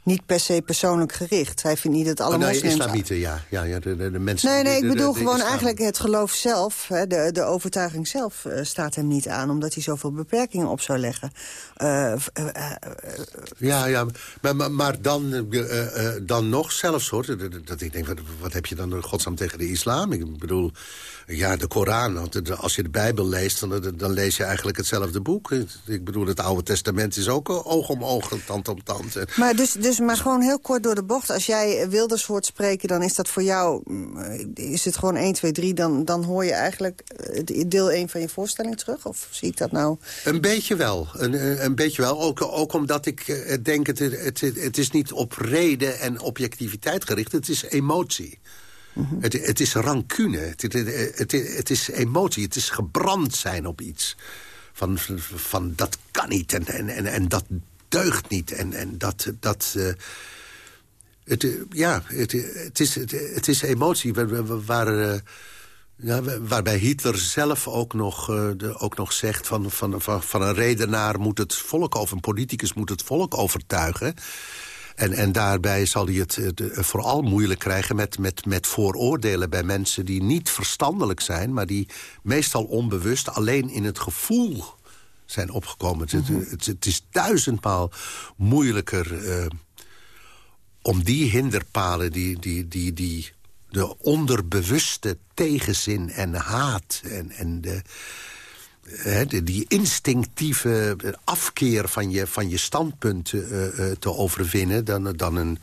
niet per se persoonlijk gericht. Hij vindt niet dat alle oh, nou, moslims... islamieten, ja. ja, ja de, de, mensen... Nee, nee, ik bedoel gewoon eigenlijk het geloof zelf. Hè, de, de overtuiging zelf uh, staat hem niet aan... omdat hij zoveel beperkingen op zou leggen. Uh, uh, ja, ja, maar, maar, maar dan, dan nog zelfs, hoor. Dat, dat ik denk, wat, wat heb je dan godsnaam tegen de islam? Ik bedoel... Ja, de Koran. Want als je de Bijbel leest, dan, dan lees je eigenlijk hetzelfde boek. Ik bedoel, het Oude Testament is ook oog om oog, tand om tand. Maar, dus, dus, maar gewoon heel kort door de bocht. Als jij Wilders hoort spreken, dan is dat voor jou... Mm, is het gewoon 1, 2, 3, dan, dan hoor je eigenlijk eh, deel 1 van je voorstelling terug? Of zie ik dat nou? Een beetje wel. Een, een beetje wel. Ook, ook omdat ik eh, denk, het, het, het is niet op reden en objectiviteit gericht. Het is emotie. Het, het, is rancune, het, het, is emotie, het is gebrand zijn op iets. Van, van dat kan niet en, en, en, dat deugt niet. En, en dat... dat uh, het, ja, het, het, is, het, is emotie waar, ja, waarbij Hitler zelf ook nog, ook nog zegt... Van, van, van, van een redenaar moet het volk, of een politicus moet het volk overtuigen... En, en daarbij zal hij het vooral moeilijk krijgen met, met, met vooroordelen bij mensen die niet verstandelijk zijn... maar die meestal onbewust alleen in het gevoel zijn opgekomen. het, mhm. het, is duizendmaal moeilijker uh, om die hinderpalen... die, die, die, die de onderbewuste tegenzin en haat en, en de die instinctieve afkeer van je, van je standpunt uh, te overwinnen... dan, dan, een,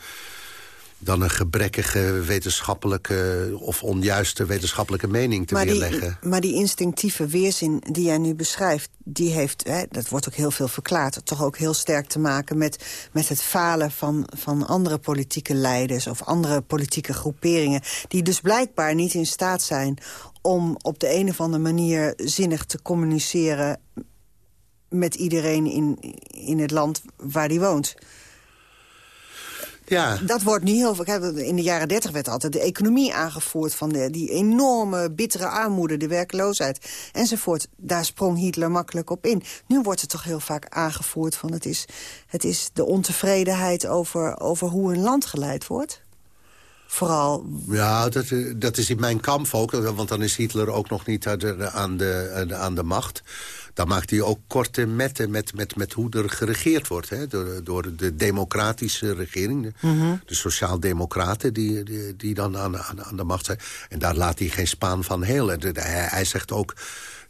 dan een gebrekkige wetenschappelijke of onjuiste wetenschappelijke mening te maar weerleggen. Die, maar die instinctieve weerzin die jij nu beschrijft... die heeft, hè, dat wordt ook heel veel verklaard... toch ook heel sterk te maken met, met het falen van, van andere politieke leiders... of andere politieke groeperingen... die dus blijkbaar niet in staat zijn om op de een of andere manier zinnig te communiceren... met iedereen in, in het land waar die woont. Ja. Dat wordt nu heel veel... In de jaren dertig werd altijd de economie aangevoerd... van de, die enorme, bittere armoede, de werkloosheid enzovoort. Daar sprong Hitler makkelijk op in. Nu wordt het toch heel vaak aangevoerd van... het is, het is de ontevredenheid over, over hoe een land geleid wordt vooral... Ja, dat, dat is in mijn kamp ook. Want dan is Hitler ook nog niet aan de, aan de macht. Dan maakt hij ook korte metten met, met, met hoe er geregeerd wordt. Hè? Door, door de democratische regering. De, mm sociaal-democraten die, die, die, dan aan, aan, aan de macht zijn. En daar laat hij geen spaan van heel. hij, hij zegt ook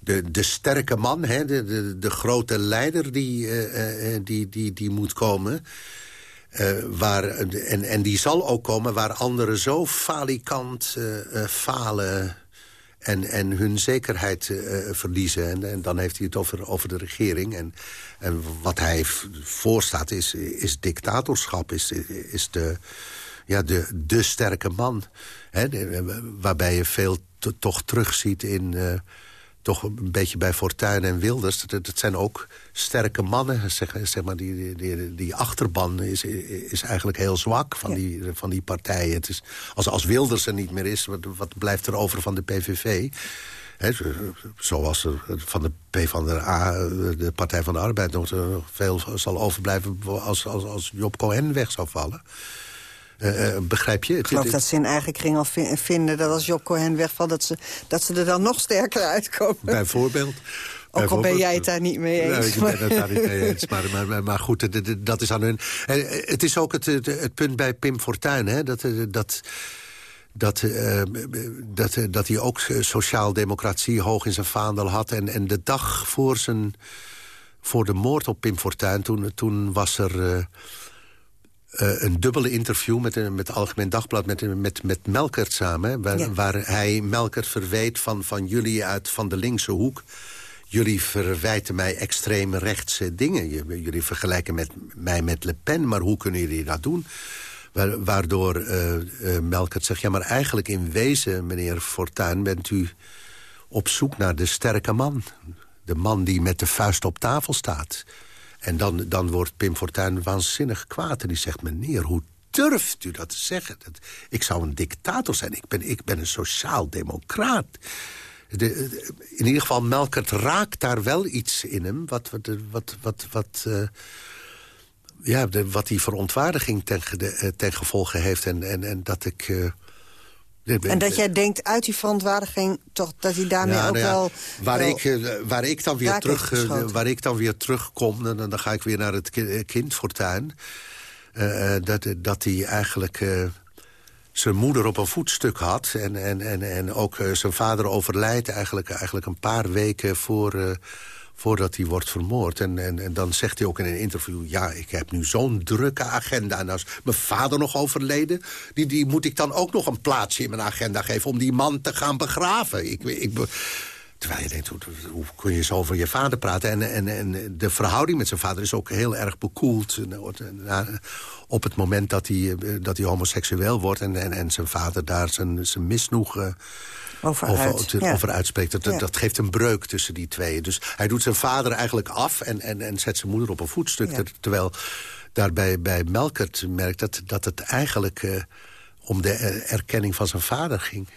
de, de sterke man, hè, de, de, de grote leider die, uh, uh, die, die, die moet komen... Uh, waar, en, en die zal ook komen waar anderen zo falikant uh, uh, falen en, en hun zekerheid verliezen. En, en, dan heeft hij het over, over de regering. En, en wat hij voorstaat is, is dictatorschap, is, is de, ja, de, de sterke man. Hè, waarbij je veel toch terugziet in toch een beetje bij Fortuyn en Wilders. Dat, zijn ook sterke mannen. Zeg, zeg maar, die, die, die achterban is, is eigenlijk heel zwak van, die, van die partijen. Het is, als, als Wilders er niet meer is, wat, wat blijft er over van de PVV? He, zoals er van de P van de A, de Partij van de Arbeid... nog veel zal overblijven als, als, als Job Cohen weg zou vallen. Begrijp je? Ik geloof dat ze in eigen kring al vinden dat als Job Cohen wegvalt... Dat ze, dat ze er dan nog sterker uitkomen. Bijvoorbeeld. Ook al ben jij het daar niet mee eens. Nee, ik ben het daar niet mee eens. Maar, maar, maar goed, dat is aan hun. Het is ook het, het punt bij Pim Fortuyn. Hè, dat, dat, dat, uh, dat, dat hij ook sociaal-democratie hoog in zijn vaandel had. En, en de dag voor, zijn, voor de moord op Pim Fortuyn... toen, toen was er... Uh, uh, een dubbele interview met, met het Algemeen Dagblad... met, met, met Melkert samen, waar, waar hij Melkert verweet van, van jullie uit van de linkse hoek jullie verwijten mij extreme rechtse dingen. Jullie vergelijken met, mij met Le Pen, maar hoe kunnen jullie dat doen? Waardoor uh, uh, Melkert zegt, ja, maar eigenlijk in wezen, meneer Fortuyn... bent u op zoek naar de sterke man. De man die met de vuist op tafel staat. En dan, dan wordt Pim Fortuyn waanzinnig kwaad. En die zegt, meneer, hoe durft u dat te zeggen? Dat, ik zou een dictator zijn. Ik ben, ik ben een sociaal-democraat in ieder geval, Melkert raakt daar wel iets in hem... wat, wat, wat, wat, uh, ja, wat die verontwaardiging ten, de, eh, gevolge heeft. En, en, en dat ik... Uh, en dat jij denkt uit die verontwaardiging toch dat hij daarmee ook nou ja, wel... Waar, wel ik, waar, ik dan weer terug, waar ik dan weer terugkom, dan, dan ga ik weer naar het kindfortuin. Uh, dat, dat hij eigenlijk zijn moeder op een voetstuk had. En, en, en, en ook uh, zijn vader overlijdt eigenlijk, eigenlijk een paar weken voor, voordat hij wordt vermoord. En, en, en dan zegt hij ook in een interview... ja, ik heb nu zo'n drukke agenda. En als mijn vader nog overleden... Die, die moet ik dan ook nog een plaatsje in mijn agenda geven... om die man te gaan begraven. Ik, ik, Terwijl je denkt, hoe, hoe, kun je zo over je vader praten? En, en, en de verhouding met zijn vader is ook heel erg bekoeld. Op het moment dat hij, dat hij homoseksueel wordt... en, en, en zijn vader daar zijn, zijn misnoegen over, over, over uitspreekt. Dat, dat geeft een breuk tussen die tweeën. Dus hij doet zijn vader eigenlijk af en, en, en zet zijn moeder op een voetstuk. Terwijl daarbij bij Melkert merkt dat, dat het eigenlijk... Uh, om de erkenning van zijn vader ging.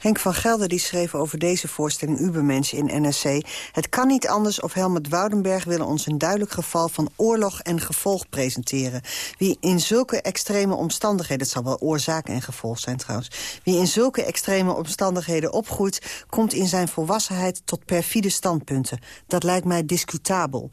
Henk van Gelder die schreef over deze voorstelling Ubermensch in NRC... Het kan niet anders of Helmut Woudenberg willen ons een duidelijk geval... van oorlog en gevolg presenteren. Wie in zulke extreme omstandigheden... het zal wel oorzaak en gevolg zijn trouwens... wie in zulke extreme omstandigheden opgroeit... komt in zijn volwassenheid tot perfide standpunten. Dat lijkt mij discutabel.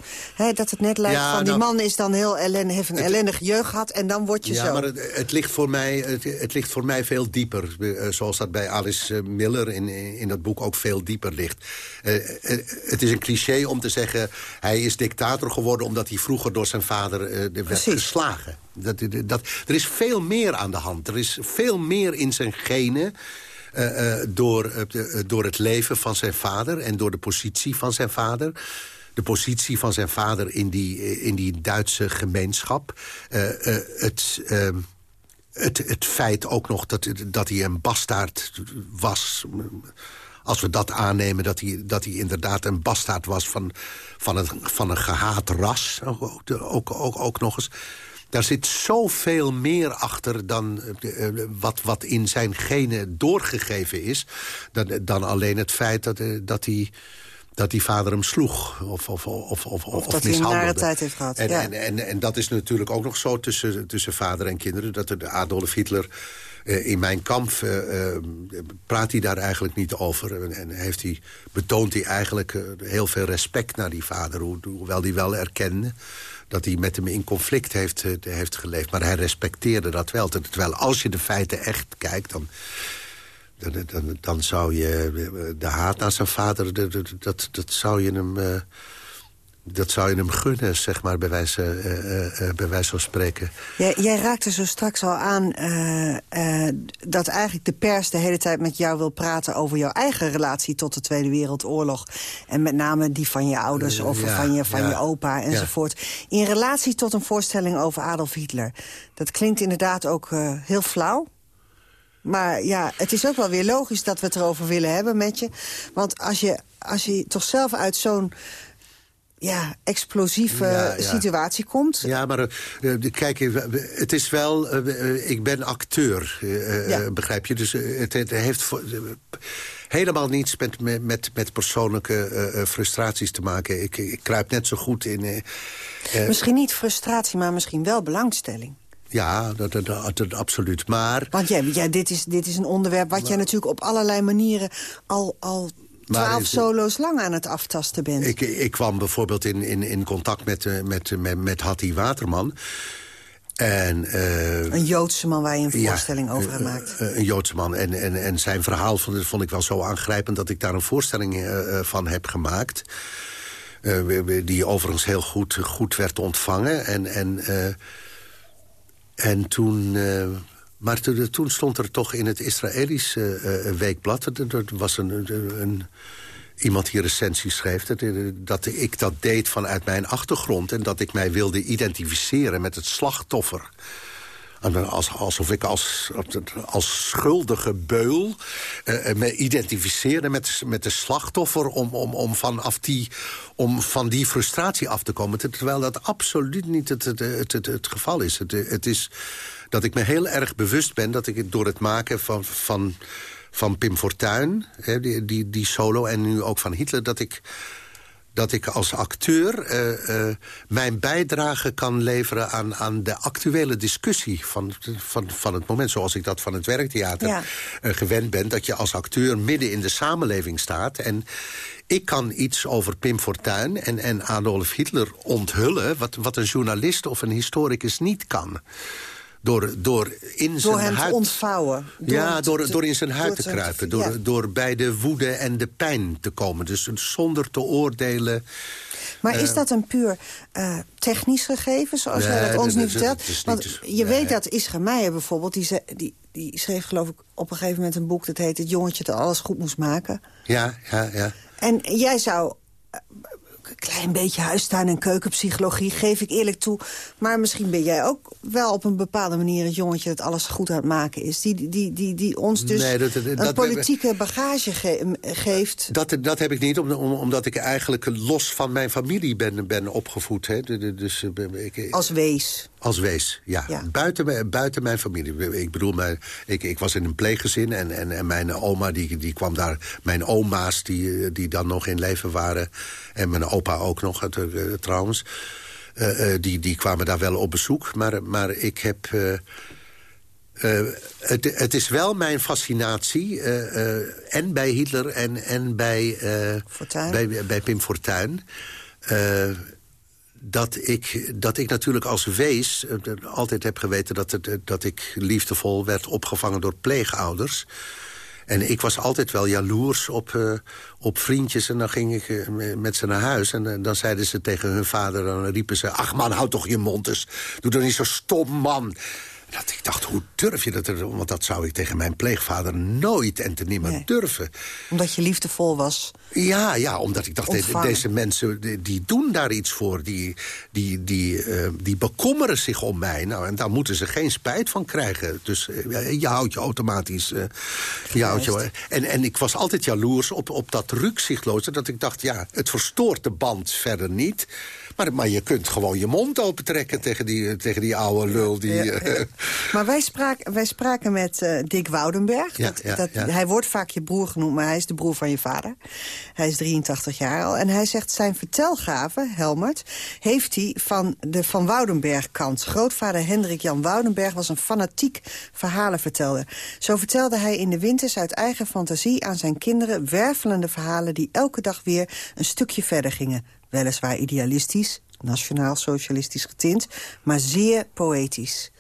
dat het net lijkt van die nou, man is dan heel ellen, heeft een ellendige jeugd gehad... en dan word je ja, zo. Ja, maar het, het, ligt voor mij, het, het, ligt voor mij veel dieper. Eh, zoals dat bij Alice eh, Miller in, in dat boek ook veel dieper ligt. Uh, het is een cliché om te zeggen... hij is dictator geworden omdat hij vroeger door zijn vader werd geslagen. Dat, dat, er is veel meer aan de hand. Er is veel meer in zijn genen... Uh, door, door het leven van zijn vader en door de positie van zijn vader de positie van zijn vader in die, in die Duitse gemeenschap. het, ehm, het, het feit ook nog dat, dat hij een bastaard was. Als we dat aannemen, dat hij, dat hij inderdaad een bastaard was van, van, een, van een gehaat ras, ook, ook, ook, nog eens. Daar zit zoveel meer achter dan uh, wat, wat in zijn genen doorgegeven is... dan, dan alleen het feit dat, uh, dat hij dat die vader hem sloeg of, of, of, of, of, dat hij een tijd heeft gehad. En, en, en, en, dat is natuurlijk ook nog zo tussen, tussen vader en kinderen... dat de Adolf Hitler uh, in mijn kamp uh, uh, praat hij daar eigenlijk niet over. En, en heeft hij, betoont hij eigenlijk heel veel respect naar die vader... hoewel hij wel erkende dat hij met hem in conflict heeft, heeft geleefd. Maar hij respecteerde dat wel. Terwijl als je de feiten echt kijkt... dan dan, dan, dan, zou je de haat naar zijn vader, dat, dat, zou je hem... Uh, dat zou je hem gunnen, zeg maar, bij wijze, uh, bij wijze van spreken. Jij, jij raakte zo straks al aan dat eigenlijk de pers de hele tijd met jou wil praten... over jouw eigen relatie tot de Tweede Wereldoorlog. En met name die van je ouders of van, je, van je opa enzovoort. In relatie tot een voorstelling over Adolf Hitler. Dat klinkt inderdaad ook heel flauw. Maar ja, het is ook wel weer logisch dat we het erover willen hebben met je. Want als je, als je toch zelf uit zo'n ja, explosieve situatie komt. Ja, maar uh, kijk, het is wel... Uh, ik ben acteur, uh, begrijp je? Dus het, het, heeft helemaal niets met, met, met persoonlijke frustraties te maken. Ik, ik kruip net zo goed in... misschien niet frustratie, maar misschien wel belangstelling. Ja, dat, dat, dat, absoluut. Maar... Want jij, ja, dit, is, dit is een onderwerp wat jij natuurlijk op allerlei manieren al, al twaalf solo's lang aan het aftasten bent. Ik, ik kwam bijvoorbeeld in, in, in contact met, eh, met, met, met Hattie Waterman. En, uh, een Joodse man waar je een voorstelling over hebt gemaakt. een Joodse man. En, en, en zijn verhaal vond, vond ik wel zo aangrijpend... dat ik daar een voorstelling uh, van heb gemaakt. Uh, die overigens heel goed, goed werd ontvangen. En, en, en toen... maar toen stond er toch in het Israëlische weekblad... er was een, een iemand die recensies schreef... Dat ik dat deed vanuit mijn achtergrond... en dat ik mij wilde identificeren met het slachtoffer. Als, alsof ik als, als schuldige beul uh, me identificeerde met, met de slachtoffer... Om, om, om, vanaf die, om van die frustratie af te komen. Terwijl dat absoluut niet het, het, het, het, geval is. Het, het is dat ik me heel erg bewust ben dat ik door het maken van... van van Pim Fortuyn, hè, die, die, die solo, en nu ook van Hitler... dat ik, dat ik als acteur uh, uh, mijn bijdrage kan leveren aan, aan de actuele discussie van, van, van het moment. Zoals ik dat van het werktheater ja. uh, gewend ben. Dat je als acteur midden in de samenleving staat. En ik kan iets over Pim Fortuyn en, en Adolf Hitler onthullen... Wat, wat een journalist of een historicus niet kan door, door in door zijn huid... te ontvouwen. Door ja, door, door in zijn huid te kruipen. Door, door bij de woede en de pijn te komen. Dus zonder te oordelen... Maar is eh, dat een puur uh, technisch gegeven, zoals nee, jij dat ons nu vertelt? Want je weet dat Isra Meijer bijvoorbeeld, die, die, die schreef geloof ik op een gegeven moment een boek... dat heet Het jongetje dat alles goed moest maken. Ja, ja, ja. En jij zou klein beetje huistuin- en keukenpsychologie, geef ik eerlijk toe. Maar misschien ben jij ook wel op een bepaalde manier het jongetje... dat alles goed aan het maken is. Die, die, die, die ons dus nee, dat, een politieke bagage geeft. Dat, dat heb ik niet, omdat ik eigenlijk los van mijn familie ben, ben opgevoed. Hè. Dus, eh, ik, Als wees. Als wees, ja. Buiten, buiten mijn familie. Ik bedoel, mijn, ik, ik was in een pleeggezin en, en, en mijn oma die, die kwam daar... Mijn oma's die, die dan nog in leven waren... en mijn opa ook nog uh, trouwens... Uh, uh, die, die kwamen daar wel op bezoek. Maar, maar ik heb... het, het is wel mijn fascinatie, en bij Hitler en, en bij, bij, bij Pim Fortuyn dat ik, dat ik natuurlijk als wees altijd heb geweten... Dat, het, dat ik liefdevol werd opgevangen door pleegouders. En ik was altijd wel jaloers op, uh, op vriendjes. En dan ging ik met ze naar huis. En dan zeiden ze tegen hun vader... dan riepen ze... ach man, houd toch je mond dus. Doe dan niet zo stom, man. Dat ik dacht, hoe durf je dat? Want dat zou ik tegen mijn pleegvader nooit en te nimmer nee. durven. Omdat je liefdevol was? Ja, ja omdat ik dacht, ontvangen. deze mensen die, die, doen daar iets voor. Die, die, die, uh, die bekommeren zich om mij. Nou, en daar moeten ze geen spijt van krijgen. Dus uh, je houdt je automatisch... Uh, je houdt je, en, en ik was altijd jaloers op, op dat rukzichtloze. Dat ik dacht, ja, het verstoort de band verder niet... Maar, maar je kunt gewoon je mond opentrekken tegen die, tegen die oude lul. Die, ja, ja. Maar wij spraken, wij spraken met uh, Dick Woudenberg. Dat, dat, hij wordt vaak je broer genoemd, maar hij is de broer van je vader. Hij is 83 jaar al. En hij zegt zijn vertelgave, Helmert, heeft hij van de Van Woudenberg kant. Grootvader Hendrik Jan Woudenberg was een fanatiek verhalenverteller. Zo vertelde hij in de winters uit eigen fantasie aan zijn kinderen... wervelende verhalen die elke dag weer een stukje verder gingen weliswaar idealistisch, nationaal-socialistisch getint... maar zeer poëtisch.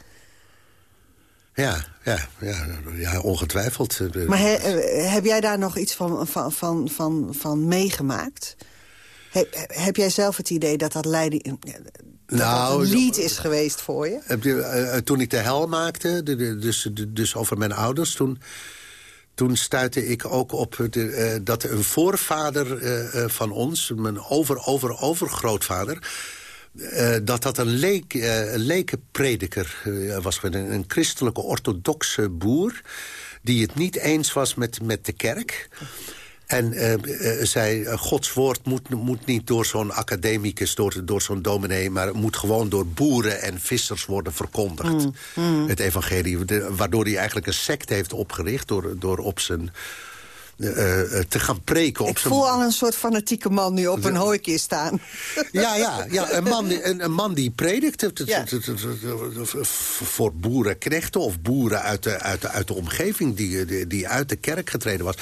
Ja, ja, ja, ja ongetwijfeld. Maar he, eh, heb jij daar nog iets van, van, van, van, van meegemaakt? Heb, heb jij zelf het idee dat dat leiding... Eh, dat nou, een lied is geweest voor je? Toen ik de hel maakte, dus, dus over mijn ouders... toen toen stuitte ik ook op de, uh, dat een voorvader uh, uh, van ons... mijn over-over-overgrootvader... dat dat een, leek, een lekenprediker was. Een, een christelijke orthodoxe boer... die het niet eens was met, met de kerk... En uh, zei, uh, Gods woord moet, moet niet door zo'n academicus, door, door zo'n dominee... maar moet gewoon door boeren en vissers worden verkondigd. Mm, mm. Het evangelie, de, waardoor hij eigenlijk een sect heeft opgericht... door, door op zijn uh, te gaan preken. Op Ik voel al een soort fanatieke man nu op een hooikje staan. Ja, ja, ja een, man, een, een man die predikt ja. voor boerenknechten of boeren uit de, uit de, uit de omgeving die, die, uit de kerk getreden was.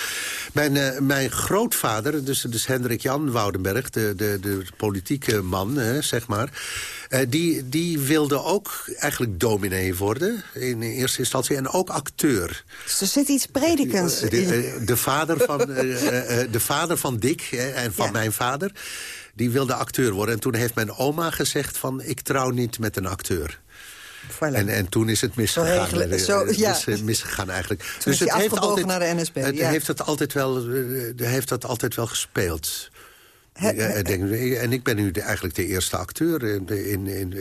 Mijn, uh, mijn grootvader, dus, dus Hendrik Jan Woudenberg, de, de, de politieke man, hè, zeg maar... Uh, die, die wilde ook eigenlijk dominee worden in eerste instantie. En ook acteur. Dus er zit iets predikends de, de, de vader van, uh, de vader van Dick en van ja. mijn vader... die wilde acteur worden. En toen heeft mijn oma gezegd van... ik trouw niet met een acteur. Voilà. En, en toen is het misgegaan. Zo regelen, zo, ja. is misgegaan eigenlijk. Toen dus het heeft altijd, naar de NSB. Het ja. heeft, het altijd wel, heeft dat altijd wel gespeeld. Denk, en ik ben nu de, eigenlijk de eerste acteur. In, in, in,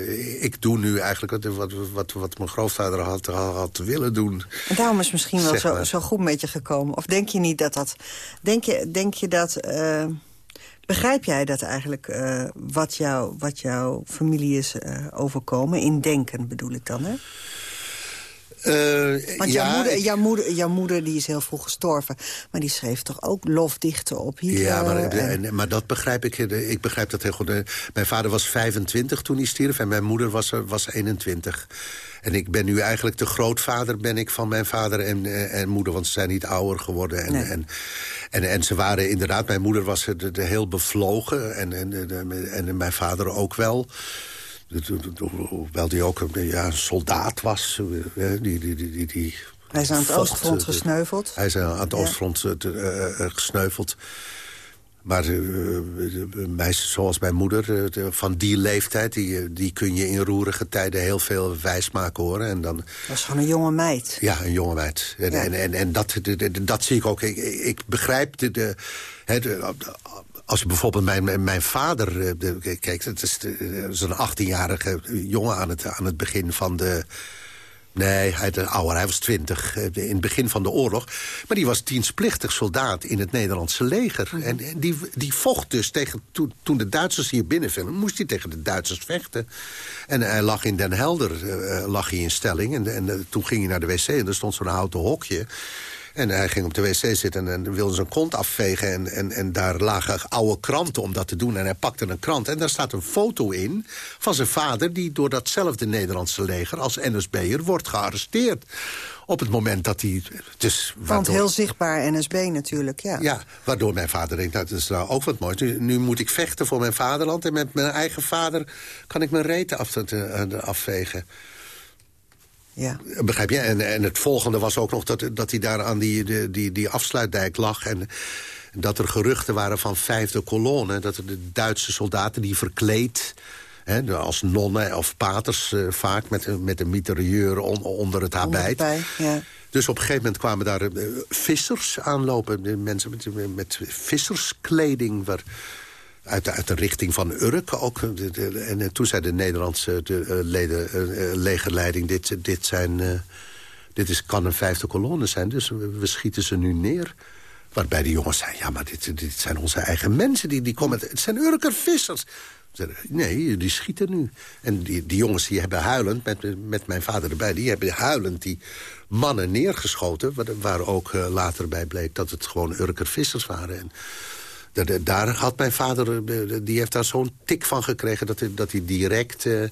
ik doe nu eigenlijk wat, wat, wat mijn grootvader had, had willen doen. En daarom is het misschien wel zo, zo, goed met je gekomen. Of denk je niet dat dat... Denk je, denk je dat... Uh, begrijp jij dat eigenlijk, uh, wat, jou, wat jouw familie is uh, overkomen? In denken bedoel ik dan, hè? Uh, Want ja, jouw, moeder, jouw, moeder, jouw moeder die is heel vroeg gestorven. Maar die schreef toch ook lofdichten op Hitler? Ja, maar, en... maar dat begrijp ik. Ik begrijp dat heel goed. Mijn vader was 25 toen hij stierf en mijn moeder was, was 21. En ik ben nu eigenlijk de grootvader ben ik van mijn vader en, en moeder. Want ze zijn niet ouder geworden. En, nee. en, en, en, ze waren inderdaad... Mijn moeder was de, de heel bevlogen en, en, en, en mijn vader ook wel hoewel hij ook een ja, soldaat was. Die, die, die, die, hij is aan het vocht, Oostfront gesneuveld. Hij is aan het Oostfront ja. uh, gesneuveld. Maar uh, meisjes zoals mijn moeder, uh, van die leeftijd... Die, die kun je in roerige tijden heel veel wijs maken, hoor. En dan, dat was gewoon een jonge meid. Ja, een jonge meid. En, ja. en, en, en, dat, dat zie ik ook. Ik, ik begrijp de, de, de, als je bijvoorbeeld mijn, mijn vader... De, kijk, het is, is een 18-jarige jongen aan het, aan het begin van de... Nee, hij, de ouder, hij was twintig in het begin van de oorlog. Maar die was dienstplichtig soldaat in het Nederlandse leger. -hmm. En die, die vocht dus tegen... Toen, toen de Duitsers hier binnenvielen, moest hij tegen de Duitsers vechten. En hij lag in Den Helder, uh, lag hij in stelling. En, en uh, toen ging hij naar de wc en er stond zo'n houten hokje. En hij ging op de wc zitten en wilde zijn kont afvegen. En, en, en daar lagen oude kranten om dat te doen. En hij pakte een krant en daar staat een foto in van zijn vader... die door datzelfde Nederlandse leger als NSB'er wordt gearresteerd op het moment dat hij... Dus waardoor, Want heel zichtbaar NSB natuurlijk, ja. Ja, waardoor mijn vader denkt, nou, dat is nou ook wat mooi. Nu, nu, moet ik vechten voor mijn vaderland... en met mijn eigen vader kan ik mijn reten af, afvegen. Ja. Begrijp je? En, en het volgende was ook nog dat, dat hij daar aan die, die, die, die afsluitdijk lag... en dat er geruchten waren van vijfde kolonne. Dat er de Duitse soldaten die verkleed... Hè, als nonnen of paters uh, vaak met, met een mitrailleur on, onder het habit. Ja. Dus op een gegeven moment kwamen daar uh, vissers aanlopen. Mensen met, met visserskleding... Waar, uit de, uit de richting van Urk ook. De, de, en toen zei de Nederlandse de, uh, leden, uh, legerleiding... dit, dit, zijn, dit is, kan een vijfde kolonne zijn, dus we, schieten ze nu neer. Waarbij de jongens zeiden, ja, maar dit, dit zijn onze eigen mensen. Die, die komen, het zijn Urker vissers. Nee, die schieten nu. En die, die jongens die hebben huilend, met, met mijn vader erbij... die hebben huilend die mannen neergeschoten... waar, waar ook later bij bleek dat het gewoon Urker vissers waren... En, daar had mijn vader, eh, die heeft daar zo'n tik van gekregen... dat hij, dat hij direct... Uh,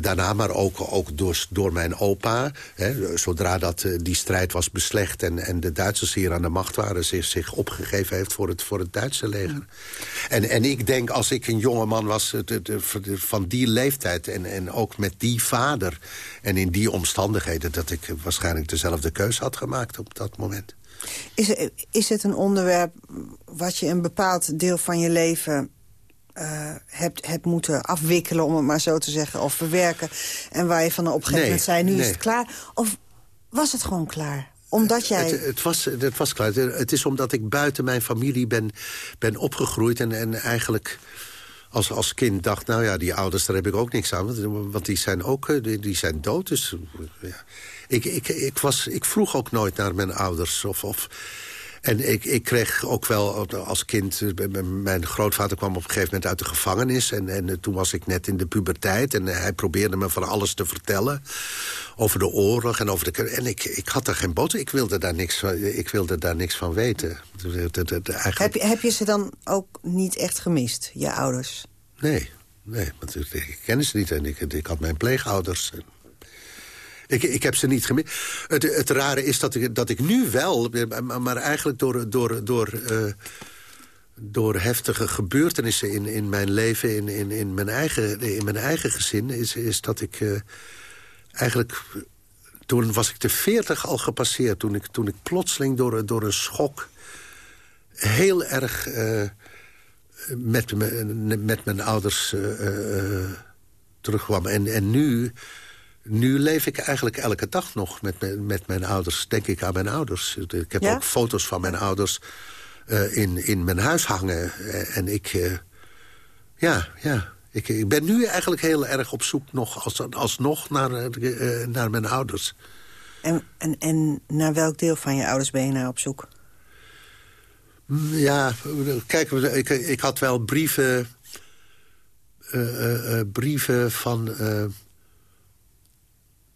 daarna, maar ook, ook door, door mijn opa. Hè, zodra dat, die strijd was beslecht en, en de Duitsers hier aan de macht waren... zich, zich opgegeven heeft voor het, voor het Duitse leger. En, en ik denk, als ik een jonge man was van die leeftijd... En, en ook met die vader en in die omstandigheden... dat ik waarschijnlijk dezelfde keus had gemaakt op dat moment. Is, is het een onderwerp wat je een bepaald deel van je leven uh, hebt, hebt moeten afwikkelen, om het maar zo te zeggen, of verwerken. En waar je van op een gegeven moment zei, nu nee. is het klaar. Of was het gewoon klaar? Omdat jij... Het, het, was, het was klaar. Het is omdat ik buiten mijn familie ben, ben opgegroeid en, en eigenlijk als, als kind dacht, nou ja, die ouders, daar heb ik ook niks aan. Want, want die zijn ook die, die zijn dood. Dus ja. ik, ik, ik, was, ik vroeg ook nooit naar mijn ouders. Of, of, en ik, ik kreeg ook wel als kind... Mijn grootvader kwam op een gegeven moment uit de gevangenis. En, en toen was ik net in de puberteit. En hij probeerde me van alles te vertellen over de oorlog en over de... En ik, ik had er geen boter, ik wilde daar niks van, ik wilde daar niks van weten. Eigenlijk... Heb, je, heb je ze dan ook niet echt gemist, je ouders? Nee, nee, want ik ken ze niet en ik, ik had mijn pleegouders... Ik, ik heb ze niet gemist. Het, het rare is dat ik, dat ik nu wel, maar eigenlijk door, door, door, uh, door heftige gebeurtenissen in, in mijn leven, in, in, in, mijn, eigen, in mijn eigen gezin... is, is dat ik uh, eigenlijk... Toen was ik de veertig al gepasseerd. Toen ik, toen ik plotseling door, door een schok heel erg uh, met, met mijn ouders terugkwam. En, en nu nu leef ik eigenlijk elke dag nog met, met mijn ouders. Denk ik aan mijn ouders. Ik heb ook foto's van mijn ouders uh, in, in mijn huis hangen. Eh, en ik... Uh, ja, ja. Ik, ik ben nu eigenlijk heel erg op zoek nog als, alsnog naar, uh, naar mijn ouders. En, en, en naar welk deel van je ouders ben je naar op zoek? Mm, ja, kijk, ik, ik had wel brieven... brieven van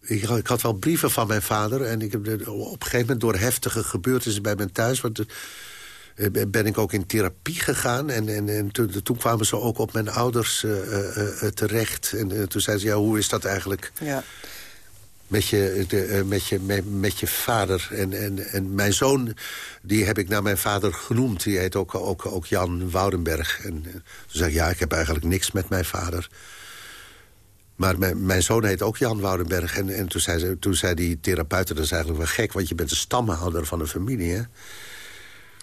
ik, ik, had wel brieven van mijn vader. En ik heb op een gegeven moment door heftige gebeurtenissen bij mijn thuis... Want, uh, ben ik ook in therapie gegaan. En, en, en toen, toen, kwamen ze ook op mijn ouders uh, terecht. En toen zeiden ze, ja, hoe is dat eigenlijk... Ja. Met je, de, met, je, met, met, je vader. En, en, en mijn zoon, die heb ik naar mijn vader genoemd. Die heet ook, ook, ook Jan Woudenberg. En toen zei ik, ja, ik heb eigenlijk niks met mijn vader. Maar mijn, mijn, zoon heet ook Jan Woudenberg. En, en toen, zei ze, toen zei die therapeut, dat is eigenlijk wel gek... want je bent de stamhouder van een familie, hè?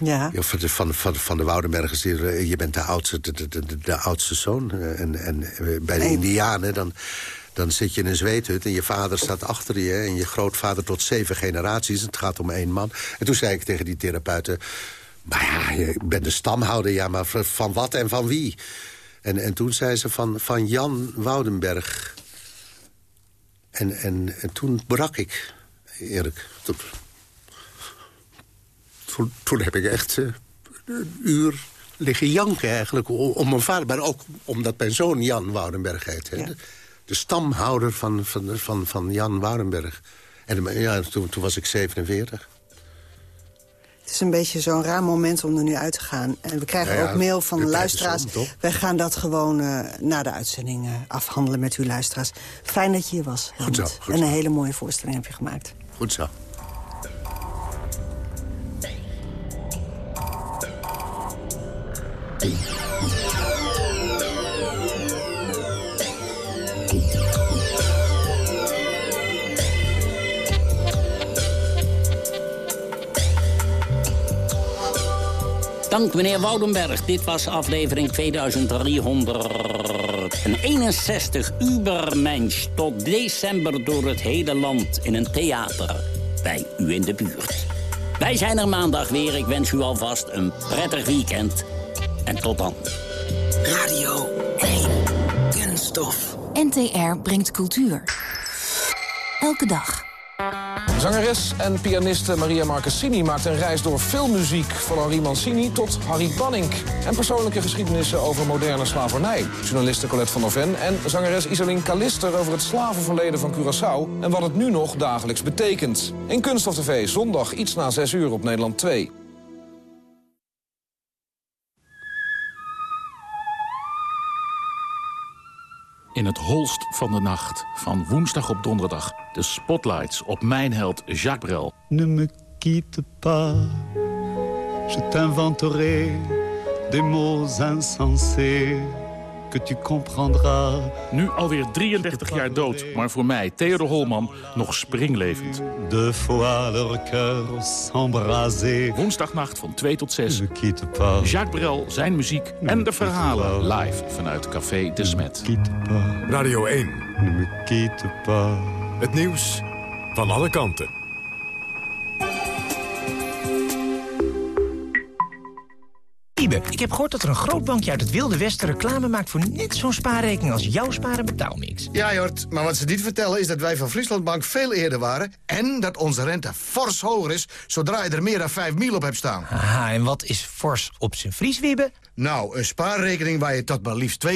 Ja. ja van, van, van, van de Woudenbergers, je bent de oudste, de, de, de, oudste zoon. En, en bij de Indianen, dan, dan zit je in een zweethut... en je vader staat achter je en je grootvader tot zeven generaties. Het gaat om één man. En toen zei ik tegen die therapeuten... maar ja, je bent de stamhouder, ja, maar van wat en van wie? En, en toen zei ze van, van Jan Woudenberg. En, en, en toen brak ik, eerlijk. Toen, toen, heb ik echt uh, een uur liggen janken eigenlijk om mijn vader. Maar ook omdat mijn zoon Jan Woudenberg heet. Hè? De, stamhouder van, van, van, van Jan Woudenberg. En ja, toen, toen was ik 47. Het is een beetje zo'n raar moment om er nu uit te gaan. En we krijgen ook mail van de luisteraars. Wij gaan dat gewoon uh, na de uitzending uh, afhandelen met uw luisteraars. Fijn dat je hier was, Goed zo, goed En een hele mooie voorstelling heb je gemaakt. Goed zo. Dank meneer Woudenberg. Dit was aflevering 2361. Ubermensch tot december door het hele land in een theater. Bij u in de buurt. Wij zijn er maandag weer. Ik wens u alvast een prettig weekend. En tot dan. Radio 1. Kunststof. NTR brengt cultuur. Elke dag. Zangeres en pianiste Maria Marcassini maakt een reis door filmmuziek... van Henri Mancini tot Harry Banning. En persoonlijke geschiedenissen over moderne slavernij. Journaliste Colette van der Ven en zangeres Iselin Kalister... over het slavenverleden van Curaçao en wat het nu nog dagelijks betekent. In Kunst of TV, zondag iets na 6 uur op Nederland 2. In het holst van de nacht, van woensdag op donderdag... de spotlights op mijn held Jacques Brel. Ne me quitte pas, je t'inventerai des mots insensés que tu comprendras. Nu alweer 33 jaar dood, maar voor mij, Theodor Holman, nog springlevend. De fois leur cœur s'embraser. Woensdagnacht van 2 tot 6. Jacques Brel, zijn muziek en de verhalen live vanuit Café de Smet. Radio 1. Ne me quitte pas. Het nieuws van alle kanten. Ibe, ik heb gehoord dat er een groot bankje uit het Wilde Westen reclame maakt... voor net zo'n spaarrekening als jouw sparen betaalmix. Ja, Jort, maar wat ze niet vertellen is dat wij van Frieslandbank veel eerder waren... en dat onze rente fors hoger is zodra je er meer dan 5 mil op hebt staan. Aha, en wat is fors op zijn Frieswibbe? Nou, een spaarrekening waar je tot maar liefst 2,9%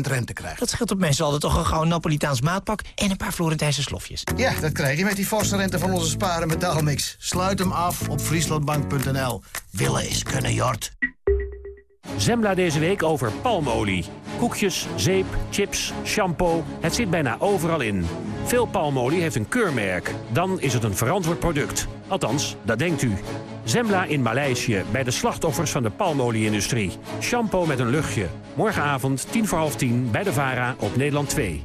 rente krijgt. Dat scheelt op mensen altijd toch een gauw Napolitaans maatpak... en een paar Florentijnse slofjes. Ja, dat krijg je met die vaste rente van onze sparen metaalmix. Sluit hem af op frieslandbank.nl. Willen is kunnen, Jort. Zembla deze week over palmolie. Koekjes, zeep, chips, shampoo, het zit bijna overal in. Veel palmolie heeft een keurmerk. Dan is het een verantwoord product. Althans, dat denkt u. Zembla in Maleisië, bij de slachtoffers van de palmolie-industrie. Shampoo met een luchtje. Morgenavond, tien voor half tien, bij de VARA op Nederland 2.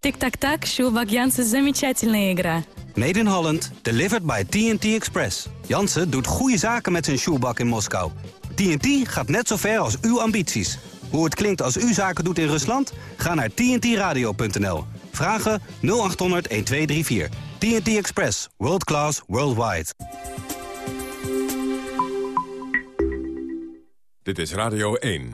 Tic-tac-tac, Sjoelbak Jansen, замечательная игра. Made in Holland, delivered by TNT Express. Jansen doet goede zaken met zijn shoebak in Moskou. TNT gaat net zo ver als uw ambities. Hoe het klinkt als u zaken doet in Rusland? Ga naar tntradio.nl. Vragen 0800 1234. TNT Express. World class, worldwide. Dit is Radio 1.